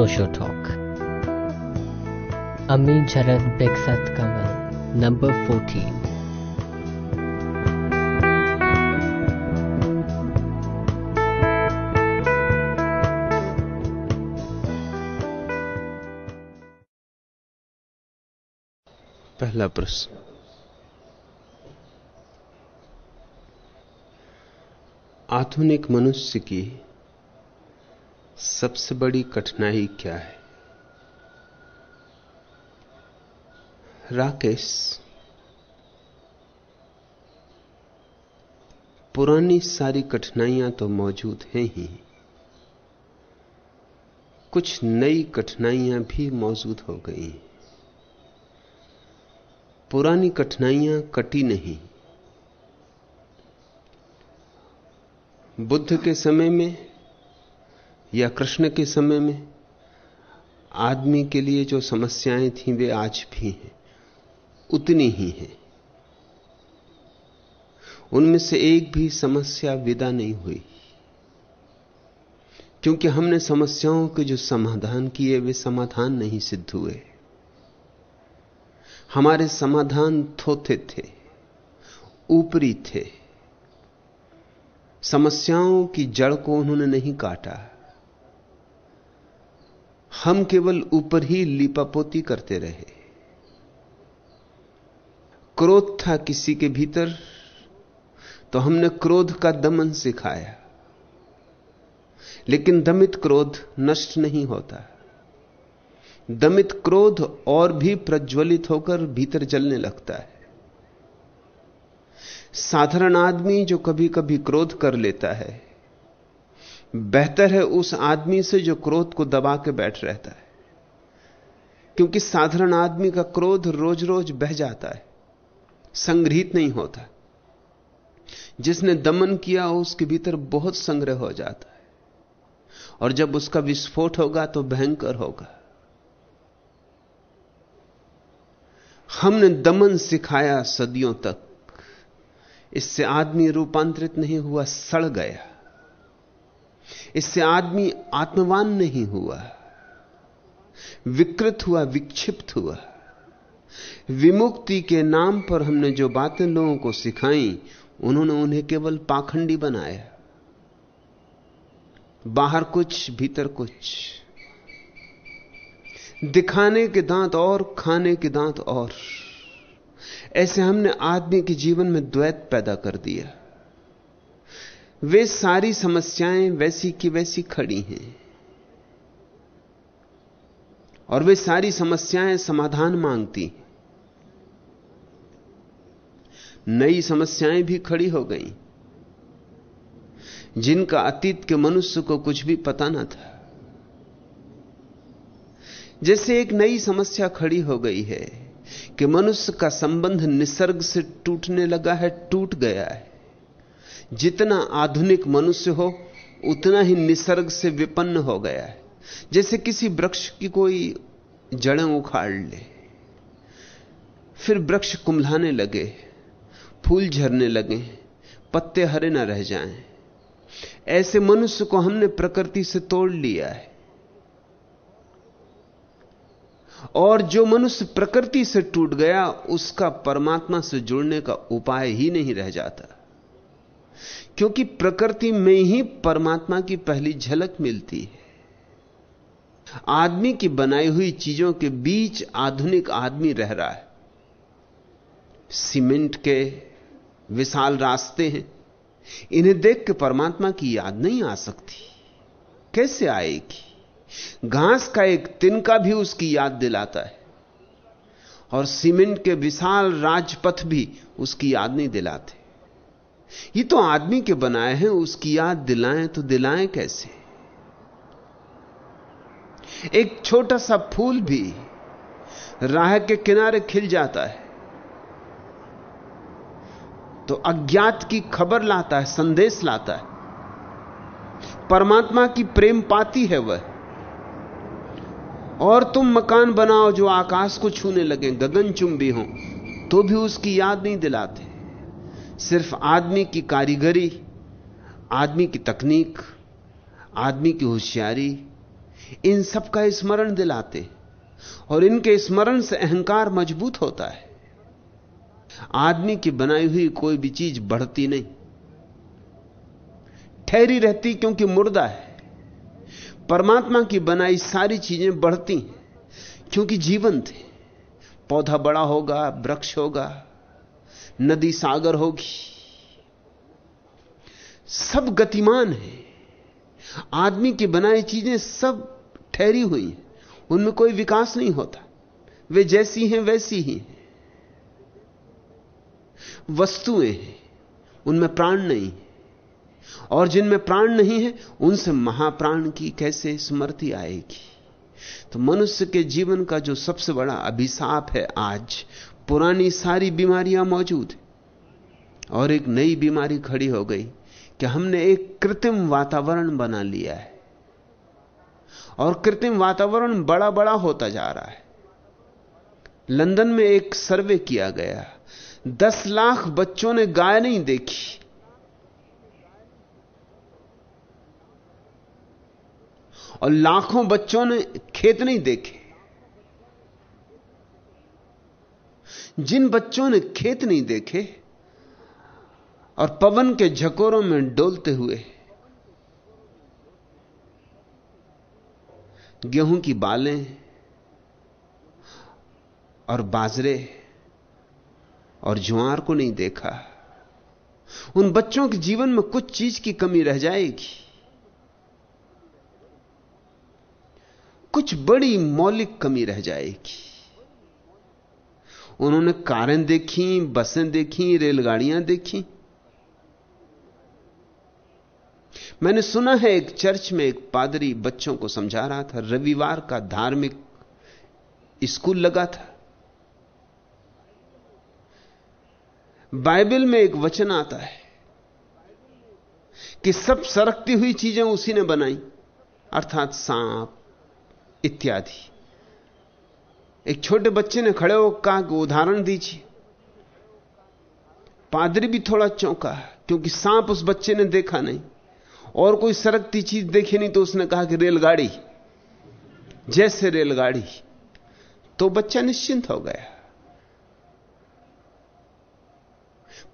नोशो talk अमी झरन बेगसत कमल number fourteen पहला प्रश्न। आधुनिक मनुष्य की सबसे बड़ी कठिनाई क्या है? राकेश, पुरानी सारी कठिनाइयाँ तो मौजूद हैं ही। कुछ नई कठिनाइयाँ भी मौजूद हो गई पुरानी कठिनाइयाँ कटी नहीं। बुद्ध के समय में या कृष्ण के समय में? आदमी के लिए जो समस्याएँ थीं, वे आज भी हैं। उतनी ही हैं। उनमें से एक भी समस्या विदा नहीं हुई। क्योंकि हमने समस्याओं के जो समाधान किए, वे समाधान नहीं सिद्ध हुए। हमारे समाधान थोथे थे, ऊपरी थे। समस्याओं की जड़ को उन्होंने नहीं काटा। हम केवल ऊपर ही लीपापोती करते रहे। क्रोध था किसी के भीतर तो हमने क्रोध का दमन सिखाया। लेकिन दमित क्रोध नष्ट नहीं होता। दमित क्रोध और भी प्रज्वलित होकर भीतर जलने लगता है। साधारण आदमी जो कभी कभी क्रोध कर लेता है बेहतर है उस आदमी से जो क्रोध को दबा के बैठ रहता है। क्योंकि साधारण आदमी का क्रोध रोज रोज बह जाता है, संग्रहित नहीं होता। जिसने दमन किया उसके भीतर बहुत संग्रह हो जाता है। और जब उसका विस्फोट होगा तो भयंकर होगा। हमने दमन सिखाया सदियों तक। इससे आदमी रूपांतरित नहीं हुआ, सड़ गया। इससे आदमी आत्मवान नहीं हुआ। विकृत हुआ, विक्षिप्त हुआ। विमुक्ति के नाम पर हमने जो बातें लोगों को सिखाई, उन्होंने उन्हें केवल पाखंडी बनाया। बाहर कुछ, भीतर कुछ। दिखाने के दांत और, खाने के दांत और। ऐसे हमने आदमी के जीवन में द्वैत पैदा कर दिया। वे सारी समस्याएँ वैसी की वैसी खड़ी हैं। और वे सारी समस्याएँ समाधान मांगती नई समस्याएँ भी खड़ी हो गई। जिनका अतीत के मनुष्य को कुछ भी पता ना था। जैसे एक नई समस्या खड़ी हो गई है कि मनुष्य का संबंध निसर्ग से टूटने लगा है, टूट गया है। जितना आधुनिक मनुष्य हो, उतना ही निसर्ग से विपन्न हो गया है। जैसे किसी वृक्ष की कोई जड़ें उखाड़ ले, फिर वृक्ष कुंभलाने लगे, फूल झरने लगे, पत्ते हरे न रह जाएँ। ऐसे मनुष्य को हमने प्रकृति से तोड़ लिया है। और जो मनुष्य प्रकृति से टूट गया, उसका परमात्मा से जुड़ने का उपाय ही नहीं रह जाता। क्योंकि प्रकृति में ही परमात्मा की पहली झलक मिलती है। आदमी की बनाई हुई चीज़ों के बीच आधुनिक आदमी रह रहा है। सीमेंट के विशाल रास्ते हैं। इन्हें देख के परमात्मा की याद नहीं आ सकती। कैसे आएगी? घास का एक तिनका भी उसकी याद दिलाता है। और सीमेंट के विशाल राजपथ भी उसकी याद नहीं दिलाते। ये तो आदमी के बनाए हैं, उसकी याद दिलाएँ तो दिलाएँ कैसे? एक छोटा सा फूल भी राह के किनारे खिल जाता है तो अज्ञात की खबर लाता है, संदेश लाता है। परमात्मा की प्रेम पाती है वह। और तुम मकान बनाओ जो आकाश को छूने लगे, गगनचुंबी हो तो भी उसकी याद नहीं दिलाते। सिर्फ़ आदमी की कारीगरी, आदमी की तकनीक, आदमी की होशियारी, इन सब का स्मरण दिलाते और इनके स्मरण से अहंकार मज़बूत होता है। आदमी की बनाई हुई कोई भी चीज़ बढ़ती नहीं। ठहरी रहती क्योंकि मुर्दा है। परमात्मा की बनाई सारी चीज़ें बढ़ती क्योंकि जीवंत थे पौधा बड़ा होगा, वृक्ष होगा नदी सागर होगी। सब गतिमान है। आदमी की बनाई चीज़ें सब ठहरी हुई हैं। उनमें कोई विकास नहीं होता। वे जैसी हैं, वैसी ही हैं। वस्तुएँ हैं। उनमें प्राण नहीं और जिनमें प्राण नहीं है, उनसे महाप्राण की कैसे स्मृति आएगी? तो मनुष्य के जीवन का जो सबसे बड़ा अभिशाप है आज पुरानी सारी बीमारियाँ मौजूद है। और एक नई बीमारी खड़ी हो गई कि हमने एक कृत्रिम वातावरण बना लिया है। और कृत्रिम वातावरण बड़ा बड़ा होता जा रहा है। लंदन में एक सर्वे किया गया, दस लाख बच्चों ने गाय नहीं देखी। और लाखों बच्चों ने खेत नहीं देखे। जिन बच्चों ने खेत नहीं देखे और पवन के झकोरों में डोलते हुए गेहूँ की बालें और बाजरे और ज्वार को नहीं देखा, उन बच्चों के जीवन में कुछ चीज़ की कमी रह जाएगी। कुछ बड़ी मौलिक कमी रह जाएगी। उन्होंने कारें देखी, बसें देखी, रेलगाड़ियाँ देखी। मैंने सुना है एक चर्च में एक पादरी बच्चों को समझा रहा था। रविवार का धार्मिक स्कूल लगा था। बाइबल में एक वचन आता है कि सब सरकती हुई चीज़ें उसी ने बनाई, अर्थात सांप, इत्यादि। एक छोटे बच्चे ने खड़े होकर कहा कि उदाहरण दीजिए। पादरी भी थोड़ा चौंका क्योंकि सांप उस बच्चे ने देखा नहीं। और कोई सरकती चीज़ देखी नहीं तो उसने कहा कि रेलगाड़ी। जैसे रेलगाड़ी। तो बच्चा निश्चिंत हो गया।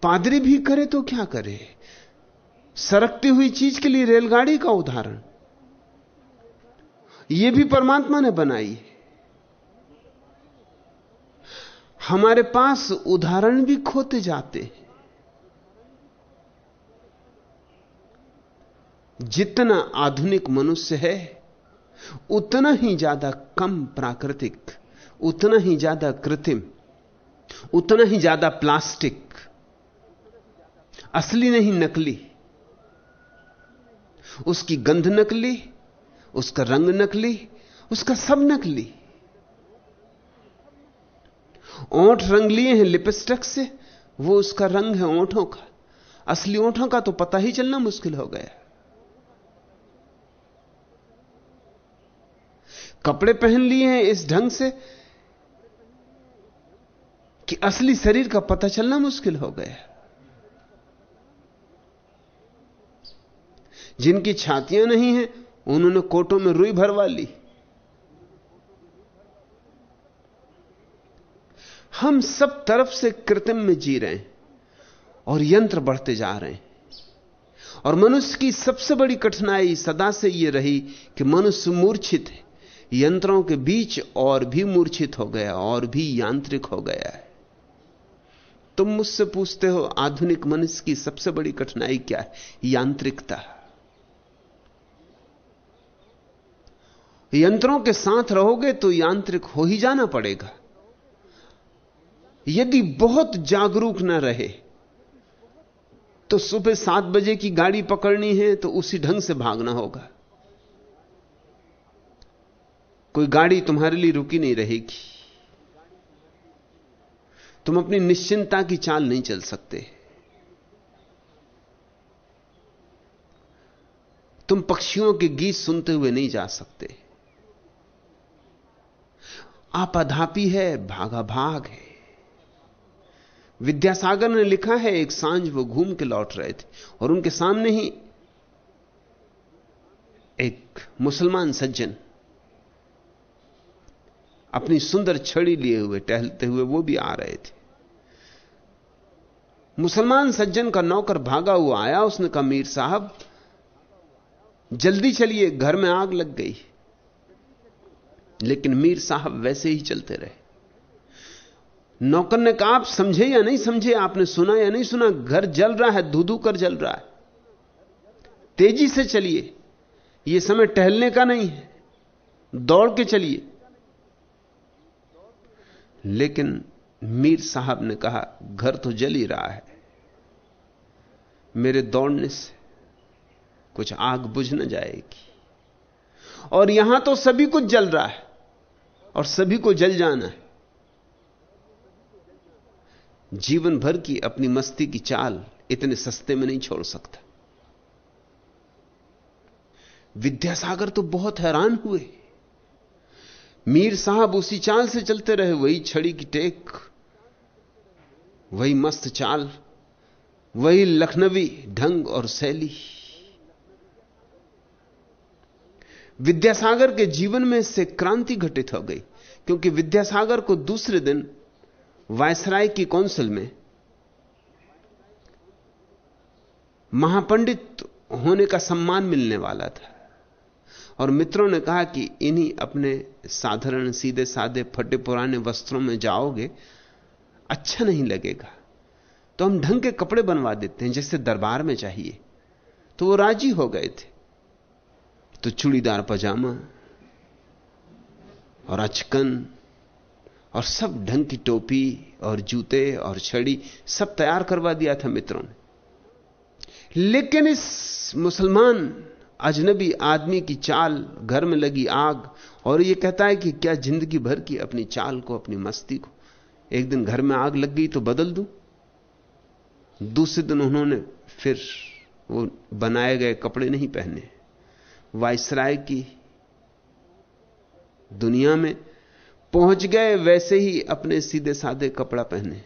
पादरी भी करे तो क्या करे? सरकती हुई चीज़ के लिए रेलगाड़ी का उदाहरण। यह भी परमात्मा ने बनाई हमारे पास उदाहरण भी खोते जाते हैं। जितना आधुनिक मनुष्य है, उतना ही ज़्यादा कम प्राकृतिक, उतना ही ज़्यादा कृत्रिम, उतना ही ज़्यादा प्लास्टिक, असली नहीं नकली। उसकी गंध नकली, उसका रंग नकली, उसका सब नकली। ओंठ रंग लिए हैं लिपस्टिक से, वो उसका रंग है ओंठों का। असली ओंठों का तो पता ही चलना मुश्किल हो गया। कपड़े पहन लिए हैं इस ढंग से कि असली शरीर का पता चलना मुश्किल हो गया। जिनकी छातियाँ नहीं हैं, उन्होंने कोटों में रुई भरवा ली। हम सब तरफ़ से कृत्रिम में जी रहे हैं और यंत्र बढ़ते जा रहे हैं। और मनुष्य की सबसे बड़ी कठिनाई सदा से यह रही कि मनुष्य मूर्छित है। यंत्रों के बीच और भी मूर्छित हो गया, और भी यांत्रिक हो गया है। तुम मुझसे पूछते हो, आधुनिक मनुष्य की सबसे बड़ी कठिनाई क्या है? यांत्रिकता। यंत्रों के साथ रहोगे तो यांत्रिक हो ही जाना पड़ेगा। यदि बहुत जागरूक न रहे तो सुबह सात बजे की गाड़ी पकड़नी है तो उसी ढंग से भागना होगा। कोई गाड़ी तुम्हारे लिए रुकी नहीं रहेगी। तुम अपनी निश्चिंता की चाल नहीं चल सकते। तुम पक्षियों के गीत सुनते हुए नहीं जा सकते। आपाधापी है, भागा भाग है। विद्यासागर ने लिखा है, एक साँझ वो घूम के लौट रहे थे और उनके सामने ही एक मुसलमान सज्जन अपनी सुंदर छड़ी लिए हुए, टहलते हुए वो भी आ रहे थे। मुसलमान सज्जन का नौकर भागा हुआ आया, उसने कहा, मीर साहब, जल्दी चलिए, घर में आग लग गई। लेकिन मीर साहब वैसे ही चलते रहे। नौकर ने कहा, आप समझे या नहीं समझे, आपने सुना या नहीं सुना, घर जल रहा है, धूधू कर जल रहा है। तेज़ी से चलिए। यह समय टहलने का नहीं है, दौड़ के चलिए। लेकिन मीर साहब ने कहा, घर तो जल ही रहा है, मेरे दौड़ने से कुछ आग बुझ न जाएगी। और यहाँ तो सभी कुछ जल रहा है, और सभी को जल जाना है। जीवन भर की अपनी मस्ती की चाल इतने सस्ते में नहीं छोड़ सकता। विद्यासागर तो बहुत हैरान हुए। मीर साहब उसी चाल से चलते रहे, वही छड़ी की टेक, वही मस्त चाल, वही लखनवी ढंग और शैली विद्यासागर के जीवन में इससे क्रांति घटित हो गई, क्योंकि विद्यासागर को दूसरे दिन वायसराय की कौंसिल में महापंडित होने का सम्मान मिलने वाला था। और मित्रों ने कहा कि इन्हीं अपने साधारण सीधे साधे फटे पुराने वस्त्रों में जाओगे अच्छा नहीं लगेगा। तो हम ढंग के कपड़े बनवा देते हैं, जैसे दरबार में चाहिए। तो वो राज़ी हो गए थे। तो चूड़ीदार पजामा और अचकन और सब ढंग की टोपी और जूते और छड़ी सब तैयार करवा दिया था मित्रों ने। लेकिन इस मुसलमान अजनबी आदमी की चाल घर में लगी आग और यह कहता है कि क्या ज़िंदगी भर की अपनी चाल को, अपनी मस्ती को, एक दिन घर में आग लग गई तो बदल दूँ? दूसरे दिन उन्होंने फिर वो बनाए गए कपड़े नहीं पहने। वायसराय की दुनिया में पहुँच गए, वैसे ही अपने सीधे साधे कपड़ा पहने।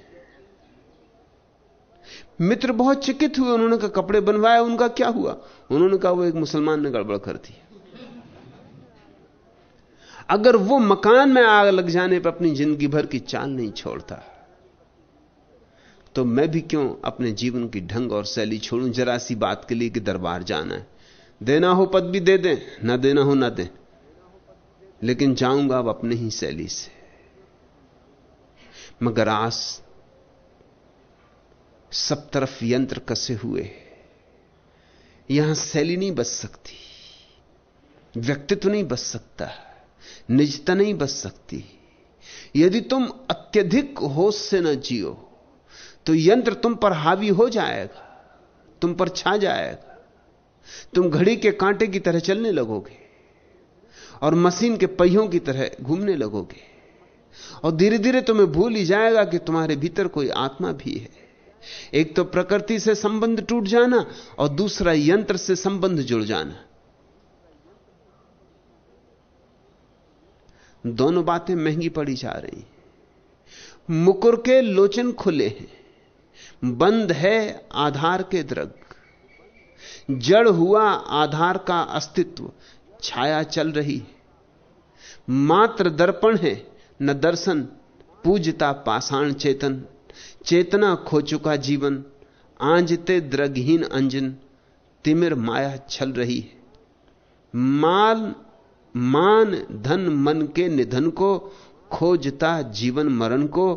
मित्र बहुत चिकित हुए, उन्होंने कहा, कपड़े बनवाए, उनका क्या हुआ? उन्होंने कहा, वो एक मुसलमान ने गड़बड़ कर दी। अगर वो मकान में आग लग जाने पर अपनी ज़िंदगी भर की चाल नहीं छोड़ता तो मैं भी क्यों अपने जीवन की ढंग और शैली छोड़ूं? जरा सी बात के लिए कि दरबार जाना है। देना हो पद भी दे दें, ना देना हो ना दें। लेकिन जाऊँगा अब अपने ही शैली से। मगर आज सब तरफ़ यंत्र कसे हुए यहाँ शैली नहीं बच सकती। व्यक्तित्व नहीं बच सकता। निजता नहीं बच सकती। यदि तुम अत्यधिक होश से न जियो तो यंत्र तुम पर हावी हो जाएगा, तुम पर छा जाएगा। तुम घड़ी के कांटे की तरह चलने लगोगे। और मशीन के पहियों की तरह घूमने लगोगे। और धीरे धीरे तुम्हें भूल ही जाएगा कि तुम्हारे भीतर कोई आत्मा भी है। एक तो प्रकृति से संबंध टूट जाना और दूसरा यंत्र से संबंध जुड़ जाना। दोनों बातें महँगी पड़ी जा रही मुकुर के लोचन खुले हैं। बंद है आधार के द्रग। जड़ हुआ आधार का अस्तित्व। छाया चल रही मात्र दर्पण है, न दर्शन, पूजता पाषाण चेतन। चेतना खो चुका जीवन, आंजते द्रगहीन अंजन, तिमिर माया छल रही है। माल, मान, धन, मन के निधन को, खोजता जीवन मरण को,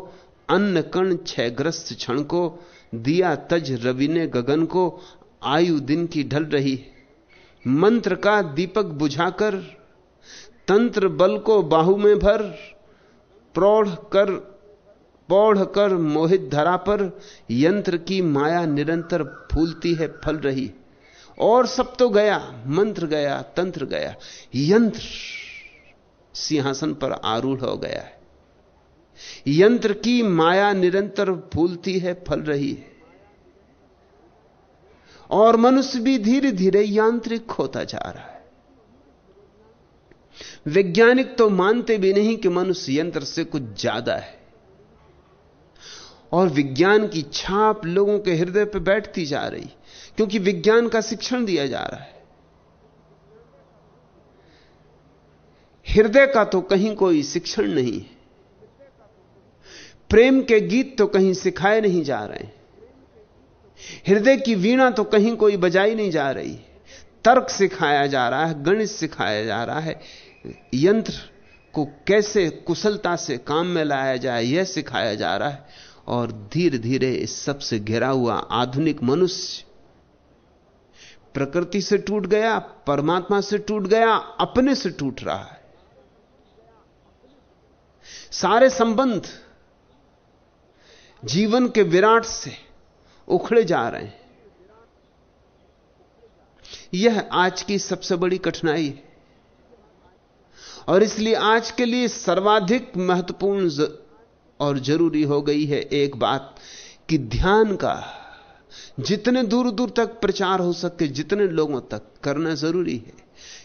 अन्न कण, क्षयग्रस्त क्षण को, दिया तज रवि ने गगन को, आयु दिन की ढल रही है। मंत्र का दीपक बुझाकर, तंत्र बल को बाहु में भर, प्रौढ़ कर, पौढ़ कर मोहित धरा पर यंत्र की माया निरंतर फूलती है, फल रही। और सब तो गया, मंत्र गया, तंत्र गया। यंत्र सिंहासन पर आरूढ़ हो गया है। यंत्र की माया निरंतर फूलती है, फल रही है। और मनुष्य भी धीरे धीरे यांत्रिक होता जा रहा है। वैज्ञानिक तो मानते भी नहीं कि मनुष्य यंत्र से कुछ ज़्यादा है। और विज्ञान की छाप लोगों के हृदय पर बैठती जा रही, क्योंकि विज्ञान का शिक्षण दिया जा रहा है। हृदय का तो कहीं कोई शिक्षण नहीं है। प्रेम के गीत तो कहीं सिखाए नहीं जा रहे हृदय की वीणा तो कहीं कोई बजाई नहीं जा रही। तर्क सिखाया जा रहा है, गणित सिखाया जा रहा है। यंत्र को कैसे कुशलता से काम में लाया जाए, यह सिखाया जा रहा है। और धीरे धीरे इस सबसे घिरा हुआ आधुनिक मनुष्य प्रकृति से टूट गया, परमात्मा से टूट गया, अपने से टूट रहा है। सारे संबंध जीवन के विराट से उखड़े जा रहे हैं। यह आज की सबसे बड़ी कठिनाई है। और इसलिए आज के लिए सर्वाधिक महत्वपूर्ण और ज़रूरी हो गई है एक बात कि ध्यान का जितने दूर दूर तक प्रचार हो सके, जितने लोगों तक करना ज़रूरी है।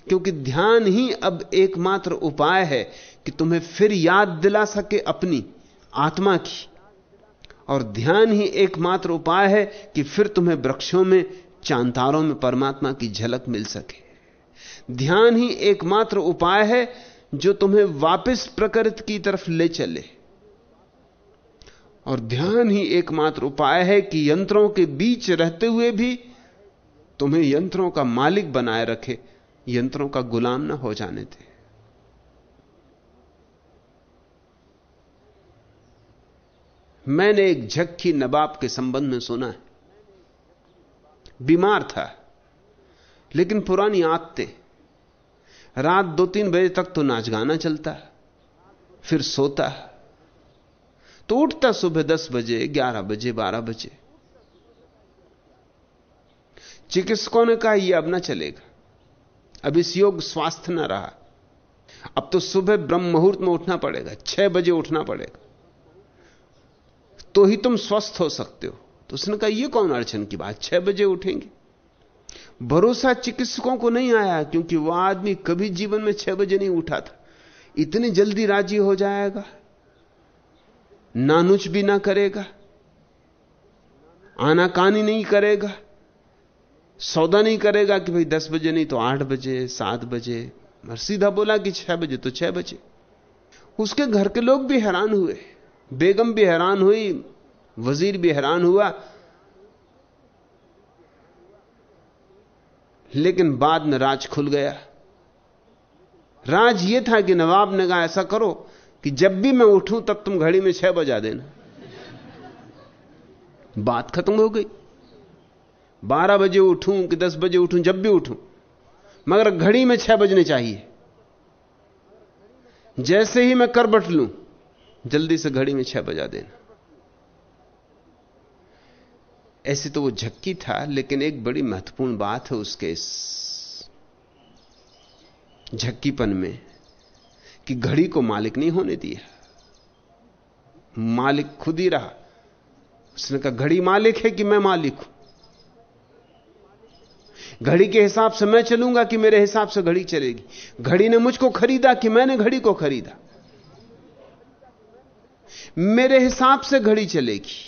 क्योंकि ध्यान ही अब एकमात्र उपाय है कि तुम्हें फिर याद दिला सके अपनी आत्मा की। और ध्यान ही एकमात्र उपाय है कि फिर तुम्हें वृक्षों में चांतारों में परमात्मा की झलक मिल सके। ध्यान ही एकमात्र उपाय है जो तुम्हें वापस प्रकृति की तरफ़ ले चले। और ध्यान ही एकमात्र उपाय है कि यंत्रों के बीच रहते हुए भी तुम्हें यंत्रों का मालिक बनाए रखे, यंत्रों का गुलाम ना हो जाने दे। मैंने एक झक्की नवाब के संबंध में सुना है। बीमार था। लेकिन पुरानी आदतें। रात दो तीन बजे तक तो नाच गाना चलता, फिर सोता। तो उठता सुबह दस बजे, ग्यारह बजे, बारह बजे। चिकित्सकों ने कहा यह अब ना चलेगा। अब इस योग स्वास्थ्य ना रहा। अब तो सुबह ब्रह्म मुहूर्त में उठना पड़ेगा, छह बजे उठना पड़ेगा। तो ही तुम स्वस्थ हो सकते हो। तो उसने कहा यह कौन अड़चन की बात? छह बजे उठेंगे। भरोसा चिकित्सकों को नहीं आया, क्योंकि वह आदमी कभी जीवन में छह बजे नहीं उठा था। इतनी जल्दी राज़ी हो जाएगा। नानुच भी ना करेगा। आनाकानी नहीं करेगा। सौदा नहीं करेगा कि भाई दस बजे नहीं तो आठ बजे, सात बजे। और सीधा बोला कि छह बजे तो छह बजे। उसके घर के लोग भी हैरान हुए। बेगम भी हैरान हुई, वज़ीर भी हैरान हुआ। लेकिन बाद में राज खुल गया। राज यह था कि नवाब ने कहा, ऐसा करो कि जब भी मैं उठूं, तब तुम घड़ी में छह बजा देना। बात खत्म हो गई। बारह बजे उठूं कि दस बजे उठूं, जब भी उठूं, मगर घड़ी में छह बजने चाहिए। जैसे ही मैं कर बट लूँ जल्दी से घड़ी में छह बजा देना। ऐसे तो वो झक्की था, लेकिन एक बड़ी महत्वपूर्ण बात है उसके इस झक्कीपन में, कि घड़ी को मालिक नहीं होने दिया। मालिक खुद ही रहा। उसने कहा, घड़ी मालिक है कि मैं मालिक हूँ? घड़ी के हिसाब से मैं चलूँगा कि मेरे हिसाब से घड़ी चलेगी। घड़ी ने मुझको खरीदा कि मैंने घड़ी को खरीदा। मेरे हिसाब से घड़ी चलेगी।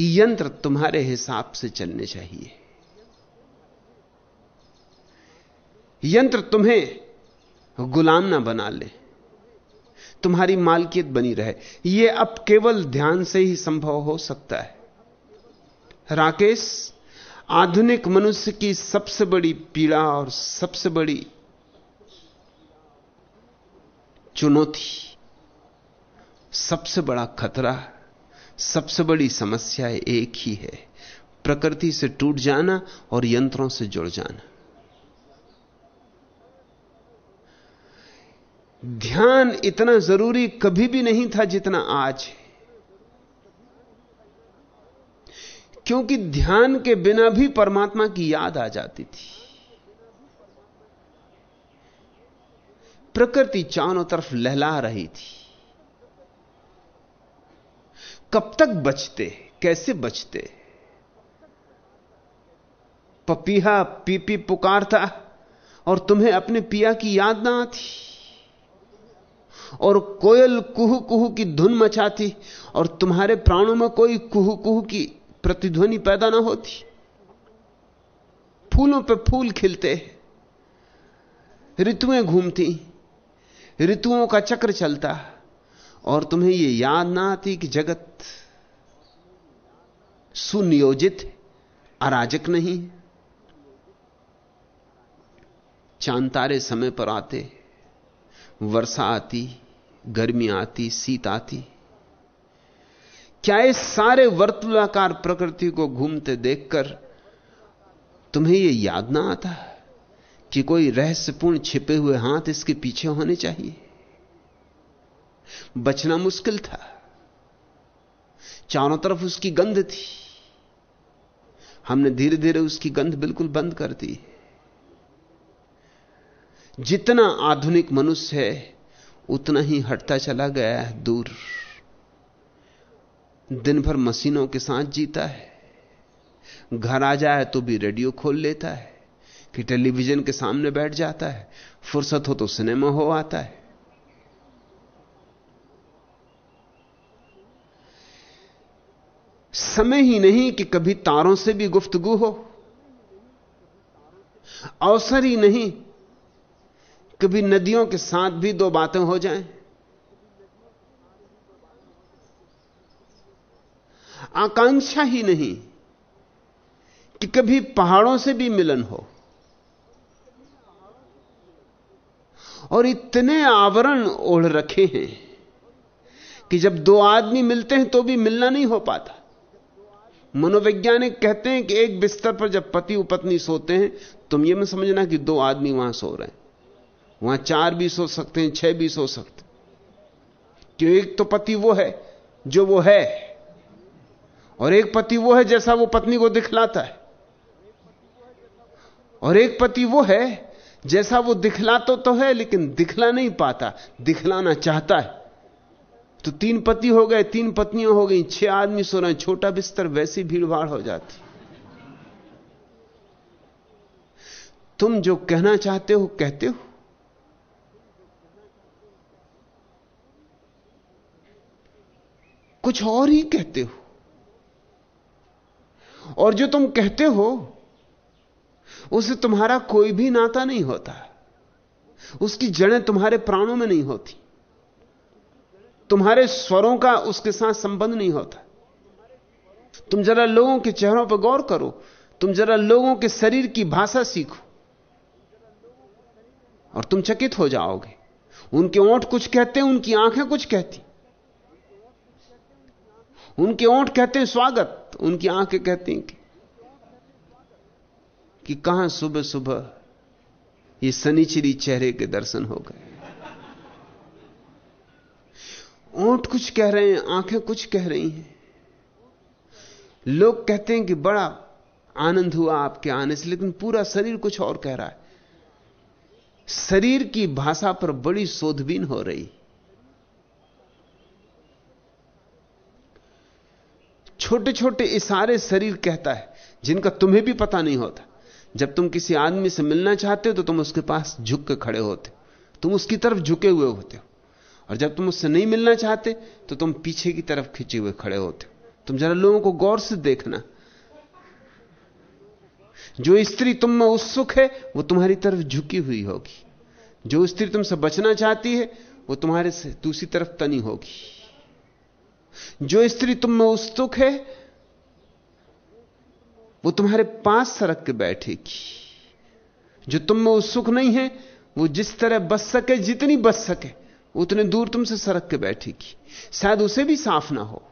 यंत्र तुम्हारे हिसाब से चलने चाहिए। यंत्र तुम्हें गुलाम ना बना ले। तुम्हारी मालकियत बनी रहे। यह अब केवल ध्यान से ही संभव हो सकता है। राकेश, आधुनिक मनुष्य की सबसे बड़ी पीड़ा और सबसे बड़ी चुनौती। सबसे बड़ा खतरा, सबसे बड़ी समस्या एक ही है, प्रकृति से टूट जाना और यंत्रों से जुड़ जाना। ध्यान इतना ज़रूरी कभी भी नहीं था जितना आज है। क्योंकि ध्यान के बिना भी परमात्मा की याद आ जाती थी। प्रकृति चारों तरफ़ लहला रही थी। कब तक बचते कैसे बचते पपीहा पीपी पुकारता और तुम्हें अपने पिया की याद ना आती। और कोयल कुहू कुहू की धुन मचाती और तुम्हारे प्राणों में कोई कुहू कुहू की प्रतिध्वनि पैदा ना होती। फूलों पर फूल खिलते ऋतुएँ घूमती ऋतुओं का चक्र चलता और तुम्हें यह याद ना आती कि जगत सुनियोजित अराजक नहीं। चाँद तारे समय पर आते, वर्षा आती, गर्मी आती, शीत आती। क्या इस सारे वर्तुलाकार प्रकृति को घूमते देखकर तुम्हें यह याद ना आता? कि कोई रहस्यपूर्ण छिपे हुए हाथ इसके पीछे होने चाहिए। बचना मुश्किल था। चारों तरफ़ उसकी गंध थी। हमने धीरे धीरे उसकी गंध बिल्कुल बंद कर दी। जितना आधुनिक मनुष्य है, उतना ही हटता चला गया है, दूर। दिन भर मशीनों के साथ जीता है। घर आ जाए तो भी रेडियो खोल लेता है। कि टेलीविज़न के सामने बैठ जाता है, फुर्सत हो तो सिनेमा हो आता है। समय ही नहीं कि कभी तारों से भी गुफ्तगु हो। अवसर ही नहीं कभी नदियों के साथ भी दो बातें हो जाएँ। आकांक्षा ही नहीं कि कभी पहाड़ों से भी मिलन हो। और इतने आवरण ओढ़ रखे हैं कि जब दो आदमी मिलते हैं तो भी मिलना नहीं हो पाता। मनोवैज्ञानिक कहते हैं कि एक बिस्तर पर जब पति और पत्नी सोते हैं, तुम ये मत समझना कि दो आदमी वहाँ सो रहे हैं। वहाँ चार भी सो सकते हैं, छह भी सो सकते क्यों? एक तो पति वो है जो वो है, और एक पति वो है जैसा वो पत्नी को दिखलाता है। और एक पति वो है जैसा वो दिखलाता तो है, लेकिन दिखला नहीं पाता। दिखलाना चाहता है। तो तीन पति हो गए, तीन पत्नियाँ हो गई, छह आदमी सो रहे छोटा बिस्तर, वैसी भीड़ भाड़ हो जाती। तुम जो कहना चाहते हो, कहते हो। कुछ और ही कहते हो। और जो तुम कहते हो उसे तुम्हारा कोई भी नाता नहीं होता। उसकी जड़ें तुम्हारे प्राणों में नहीं होती। तुम्हारे स्वरों का उसके साथ संबंध नहीं होता। तुम जरा लोगों के चेहरों पर गौर करो। तुम जरा लोगों के शरीर की भाषा सीखो। और तुम चकित हो जाओगे। उनके ओंठ कुछ कहते हैं उनकी आँखें कुछ कहती। उनके ओंठ कहते हैं स्वागत, उनकी आँखें कहती हैं कि, कहाँ सुबह सुबह ये सनीचरी चेहरे के दर्शन हो गए? ओंठ कुछ कह रहे हैं आँखें कुछ कह रही हैं। लोग कहते हैं कि बड़ा आनंद हुआ आपके आने से लेकिन पूरा शरीर कुछ और कह रहा है। शरीर की भाषा पर बड़ी शोधबीन हो रही। छोटे छोटे इशारे शरीर कहता है जिनका तुम्हें भी पता नहीं होता। जब तुम किसी आदमी से मिलना चाहते हो तो तुम उसके पास झुक के खड़े होते तुम उसकी तरफ़ झुके हुए होते हो। और जब तुम उससे नहीं मिलना चाहते तो तुम पीछे की तरफ़ खिंचे हुए खड़े होते हो। तुम जरा लोगों को गौर से देखना। जो स्त्री तुम में उत्सुक है, वो तुम्हारी तरफ़ झुकी हुई होगी। जो स्त्री तुमसे बचना चाहती है, वो तुम्हारे से दूसरी तरफ़ तनी होगी। जो स्त्री तुम में उत्सुक है वो तुम्हारे पास सरक के बैठेगी। जो तुम में उत्सुक नहीं है, वो जिस तरह बच सके, जितनी बच सके उतने दूर तुमसे सरक के बैठेगी। शायद उसे भी साफ़ ना हो।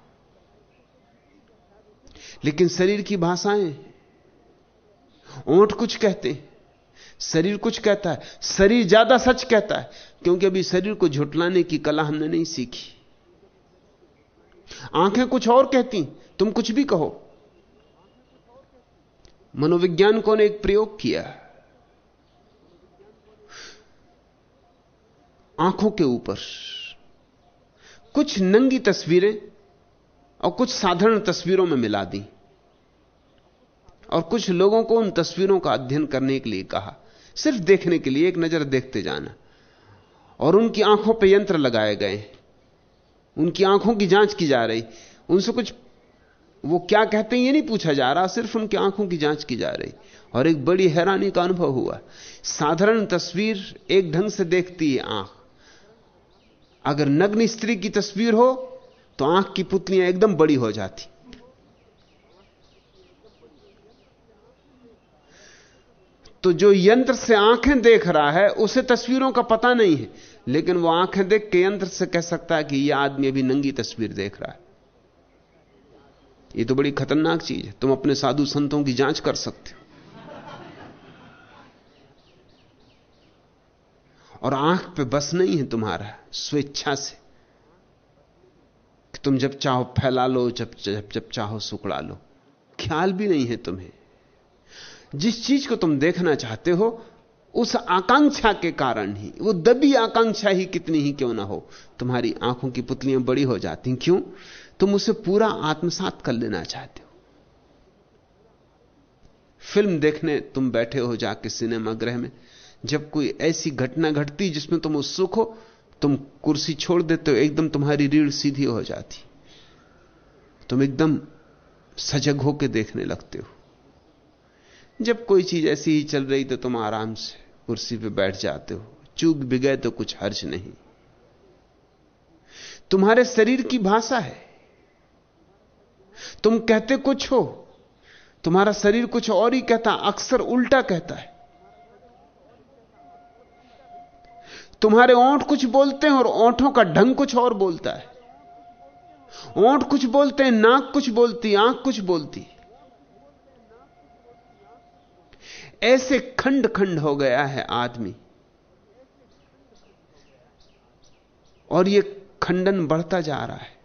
लेकिन शरीर की भाषाएँ, ओंठ कुछ कहते हैं, शरीर कुछ कहता है, शरीर ज़्यादा सच कहता है, क्योंकि अभी शरीर को झुटलाने की कला हमने नहीं सीखी। आँखें कुछ और कहती तुम कुछ भी कहो। मनोविज्ञानिकों ने एक प्रयोग किया आँखों के ऊपर कुछ नंगी तस्वीरें और कुछ साधारण तस्वीरों में मिला दी और कुछ लोगों को उन तस्वीरों का अध्ययन करने के लिए कहा। सिर्फ़ देखने के लिए एक नज़र देखते जाना। और उनकी आँखों पर यंत्र लगाए गए। उनकी आँखों की जाँच की जा रही। उनसे कुछ वो क्या कहते हैं ये नहीं पूछा जा रहा, सिर्फ़ उनकी आँखों की जाँच की जा रही। और एक बड़ी हैरानी का अनुभव हुआ। साधारण तस्वीर एक ढंग से देखती है आँख। अगर नग्न स्त्री की तस्वीर हो तो आँख की पुतलियाँ एकदम बड़ी हो जाती। तो जो यंत्र से आँखें देख रहा है, उसे तस्वीरों का पता नहीं है। लेकिन वो आँखें देख के यंत्र से कह सकता है कि यह आदमी अभी नंगी तस्वीर देख रहा है। ये तो बड़ी खतरनाक चीज़ है। तुम अपने साधु संतों की जाँच कर सकते हो। और आँख पे बस नहीं है तुम्हारा स्वेच्छा से कि तुम जब चाहो फैला लो, जब जब जब चाहो सुकड़ा लो। ख्याल भी नहीं है तुम्हें। जिस चीज़ को तुम देखना चाहते हो, उस आकांक्षा के कारण ही, वो दबी आकांक्षा ही कितनी ही क्यों ना हो, तुम्हारी आँखों की पुतलियाँ बड़ी हो जाती क्यों? तुम उसे पूरा आत्मसात कर लेना चाहते हो। फ़िल्म देखने तुम बैठे हो जाके सिनेमा गृह में, जब कोई ऐसी घटना घटती जिसमें तुम उत्सुक हो, तुम कुर्सी छोड़ देते हो, एकदम तुम्हारी रीढ़ सीधी हो जाती। तुम एकदम सजग होकर देखने लगते हो। जब कोई चीज़ ऐसी ही चल रही तो तुम आराम से कुर्सी पे बैठ जाते हो। चूक भी गए तो कुछ हर्ज नहीं। तुम्हारे शरीर की भाषा है। तुम कहते कुछ हो, तुम्हारा शरीर कुछ और ही कहता, अक्सर उल्टा कहता है। तुम्हारे ओंठ कुछ बोलते हैं और ओंठों का ढंग कुछ और बोलता है। ओंठ कुछ बोलते हैं, नाक कुछ बोलती, आँख कुछ बोलती। ऐसे खंड खंड हो गया है आदमी। और यह खंडन बढ़ता जा रहा है।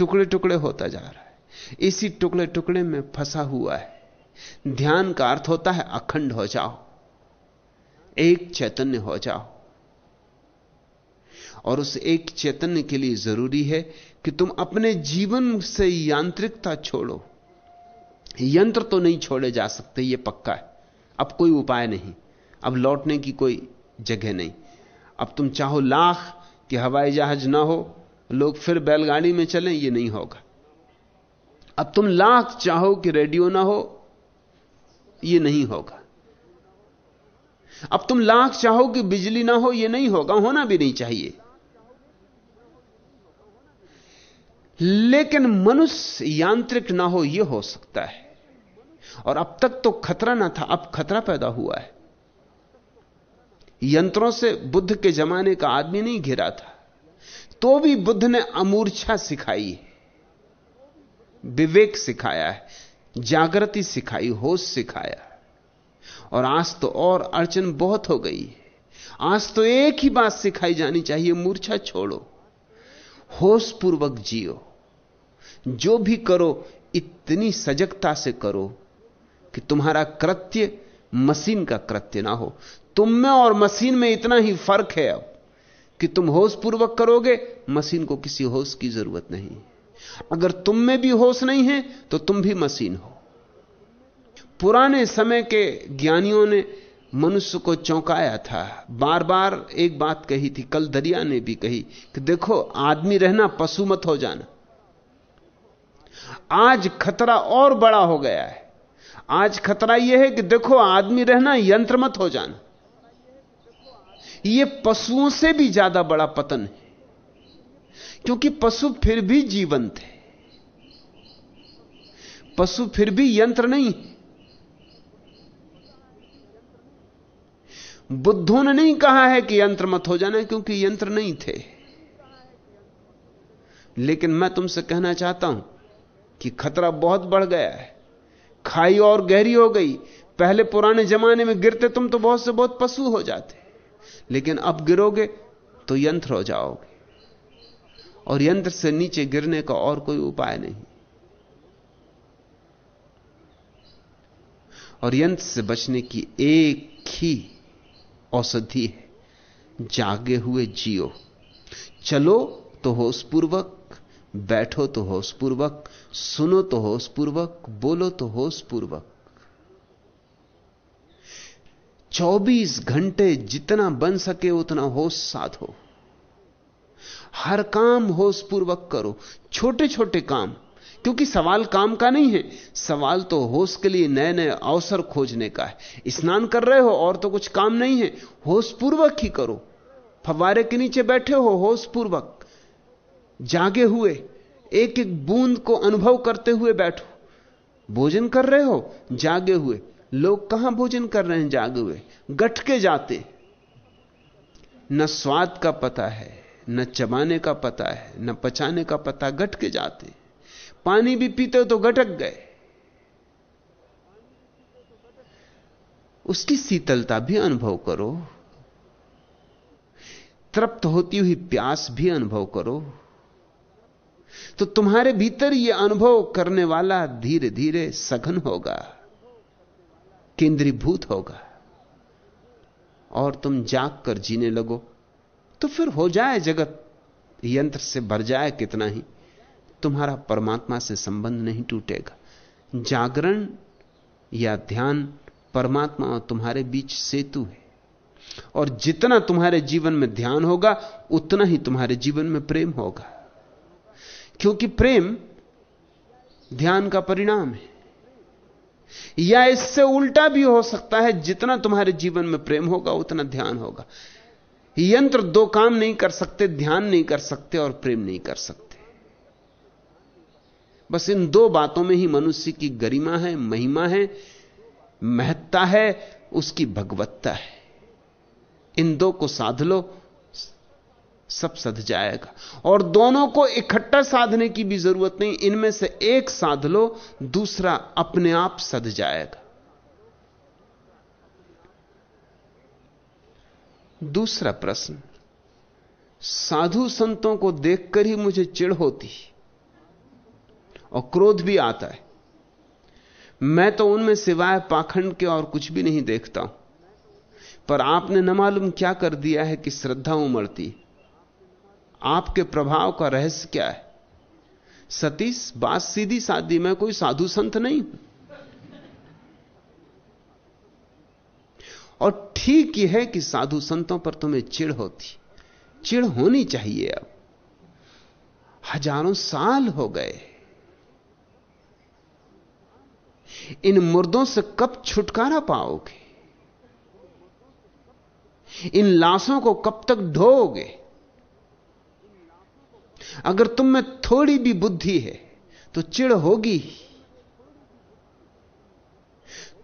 टुकड़े टुकड़े होता जा रहा है। इसी टुकड़े टुकड़े में फंसा हुआ है। ध्यान का अर्थ होता है अखंड हो जाओ। एक चैतन्य हो जाओ। और उस एक चैतन्य के लिए ज़रूरी है कि तुम अपने जीवन से यांत्रिकता छोड़ो। यंत्र तो नहीं छोड़े जा सकते यह पक्का है। अब कोई उपाय नहीं। अब लौटने की कोई जगह नहीं। अब तुम चाहो लाख कि हवाई जहाज़ ना हो लोग फिर बैलगाड़ी में चलें, ये नहीं होगा। अब तुम लाख चाहो कि रेडियो ना हो यह नहीं होगा। अब तुम लाख चाहो कि बिजली ना हो यह नहीं होगा, होना भी नहीं चाहिए। लेकिन मनुष्य यांत्रिक ना हो यह हो सकता है। और अब तक तो खतरा ना था, अब खतरा पैदा हुआ है। यंत्रों से बुद्ध के जमाने का आदमी नहीं घिरा था। तो भी बुद्ध ने अमूर्छा सिखाई विवेक सिखाया है, जागृति सिखाई, होश सिखाया और आज तो और अड़चन बहुत हो गई है। आज तो एक ही बात सिखाई जानी चाहिए, मूर्छा छोड़ो होश पूर्वक जियो। जो भी करो, इतनी सजगता से करो कि तुम्हारा कृत्य मशीन का कृत्य ना हो। तुम में और मशीन में इतना ही फ़र्क है अब। कि तुम होश पूर्वक करोगे मशीन को किसी होश की ज़रूरत नहीं। अगर तुम में भी होश नहीं है तो तुम भी मशीन हो। पुराने समय के ज्ञानियों ने मनुष्य को चौंकाया था। बार बार एक बात कही थी, कल दरिया ने भी कही कि देखो, आदमी रहना, पशु मत हो जाना। आज खतरा और बड़ा हो गया है। आज खतरा यह है कि देखो, आदमी रहना, यंत्र मत हो जाना। यह पशुओं से भी ज़्यादा बड़ा पतन है। क्योंकि पशु फिर भी जीवंत है। पशु फिर भी यंत्र नहीं बुद्धों ने नहीं कहा है कि यंत्र मत हो जाना, क्योंकि यंत्र नहीं थे। लेकिन मैं तुमसे कहना चाहता हूँ कि खतरा बहुत बढ़ गया है। खाई और गहरी हो गई। पहले पुराने जमाने में गिरते तुम तो बहुत से बहुत पशु हो जाते। लेकिन अब गिरोगे तो यंत्र हो जाओगे। और यंत्र से नीचे गिरने का और कोई उपाय नहीं। और यंत्र से बचने की एक ही औषधि है, जागे हुए जियो। चलो तो होश पूर्वक बैठो तो होश पूर्वक सुनो तो होश पूर्वक बोलो तो होश पूर्वक 24 घंटे जितना बन सके उतना होश साधो हर काम होश पूर्वक करो। छोटे छोटे काम। क्योंकि सवाल काम का नहीं है। सवाल तो होश के लिए नए नए अवसर खोजने का है। स्नान कर रहे हो और तो कुछ काम नहीं है। होश पूर्वक ही करो। फवारे के नीचे बैठे हो होश पूर्वक जागे हुए एक एक बूंद को अनुभव करते हुए बैठो। भोजन कर रहे हो, जागे हुए। लोग कहाँ भोजन कर रहे हैं जागे हुए? गठ के जाते। न स्वाद का पता है, न चबाने का पता है, न पचाने का पता गट के जाते। पानी भी पीते तो गटक गए। उसकी शीतलता भी अनुभव करो। तृप्त होती हुई प्यास भी अनुभव करो। तो तुम्हारे भीतर यह अनुभव करने वाला धीरे धीरे सघन होगा। केंद्रीभूत होगा। और तुम जाग कर जीने लगो। तो फिर हो जाए जगत। यंत्र से भर जाए कितना ही। तुम्हारा परमात्मा से संबंध नहीं टूटेगा। जागरण या ध्यान परमात्मा और तुम्हारे बीच सेतु है। और जितना तुम्हारे जीवन में ध्यान होगा, उतना ही तुम्हारे जीवन में प्रेम होगा। क्योंकि प्रेम ध्यान का परिणाम है। या इससे उल्टा भी हो सकता है, जितना तुम्हारे जीवन में प्रेम होगा, उतना ध्यान होगा। यंत्र दो काम नहीं कर सकते, ध्यान नहीं कर सकते और प्रेम नहीं कर सकते। बस इन दो बातों में ही मनुष्य की गरिमा है, महिमा है, महत्ता है, उसकी भगवत्ता है। इन दो को साध लो सब सध जाएगा। और दोनों को इकट्ठा साधने की भी ज़रूरत नहीं, इनमें से एक साध लो, दूसरा अपने आप सध जाएगा। दूसरा प्रश्न, साधु संतों को देखकर ही मुझे चिढ़ होती और क्रोध भी आता है। मैं तो उनमें सिवाय पाखंड के और कुछ भी नहीं देखता हूँ, पर आपने न मालूम क्या कर दिया है कि श्रद्धा उमड़ती आपके प्रभाव का रहस्य क्या है? सतीश, बात सीधी सादी, में कोई साधु संत नहीं हूँ। और ठीक यह है कि साधु संतों पर तुम्हें चिड़ होती चिड़ होनी चाहिए अब। हज़ारों साल हो गए। इन मुर्दों से कब छुटकारा पाओगे? इन लाशों को कब तक ढोओगे? अगर तुम में थोड़ी भी बुद्धि है तो चिड़ होगी।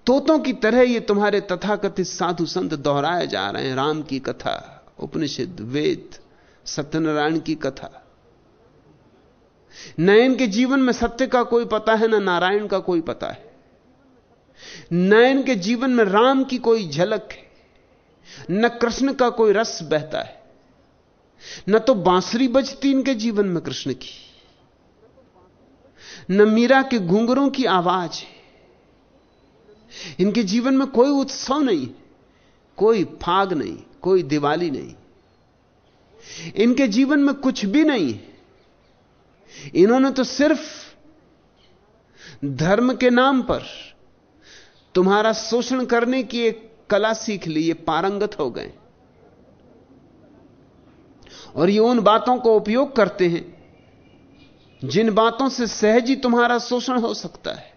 तोतों की तरह ये तुम्हारे तथाकथित साधु संत दोहराए जा रहे हैं। राम की कथा, उपनिषद, वेद, सत्यनारायण की कथा। न इनके जीवन में सत्य का कोई पता है, ना नारायण का कोई पता है। न इनके जीवन में राम की कोई झलक है, न कृष्ण का कोई रस बहता है। न तो बांसुरी बजती इनके जीवन में कृष्ण की। न मीरा के घुंघरों की आवाज़ है। इनके जीवन में कोई उत्सव नहीं, कोई फाग नहीं, कोई दिवाली नहीं। इनके जीवन में कुछ भी नहीं। इन्होंने तो सिर्फ़ धर्म के नाम पर तुम्हारा शोषण करने की एक कला सीख ली, ये पारंगत हो गए। और ये उन बातों को उपयोग करते हैं जिन बातों से सहज ही तुम्हारा शोषण हो सकता है।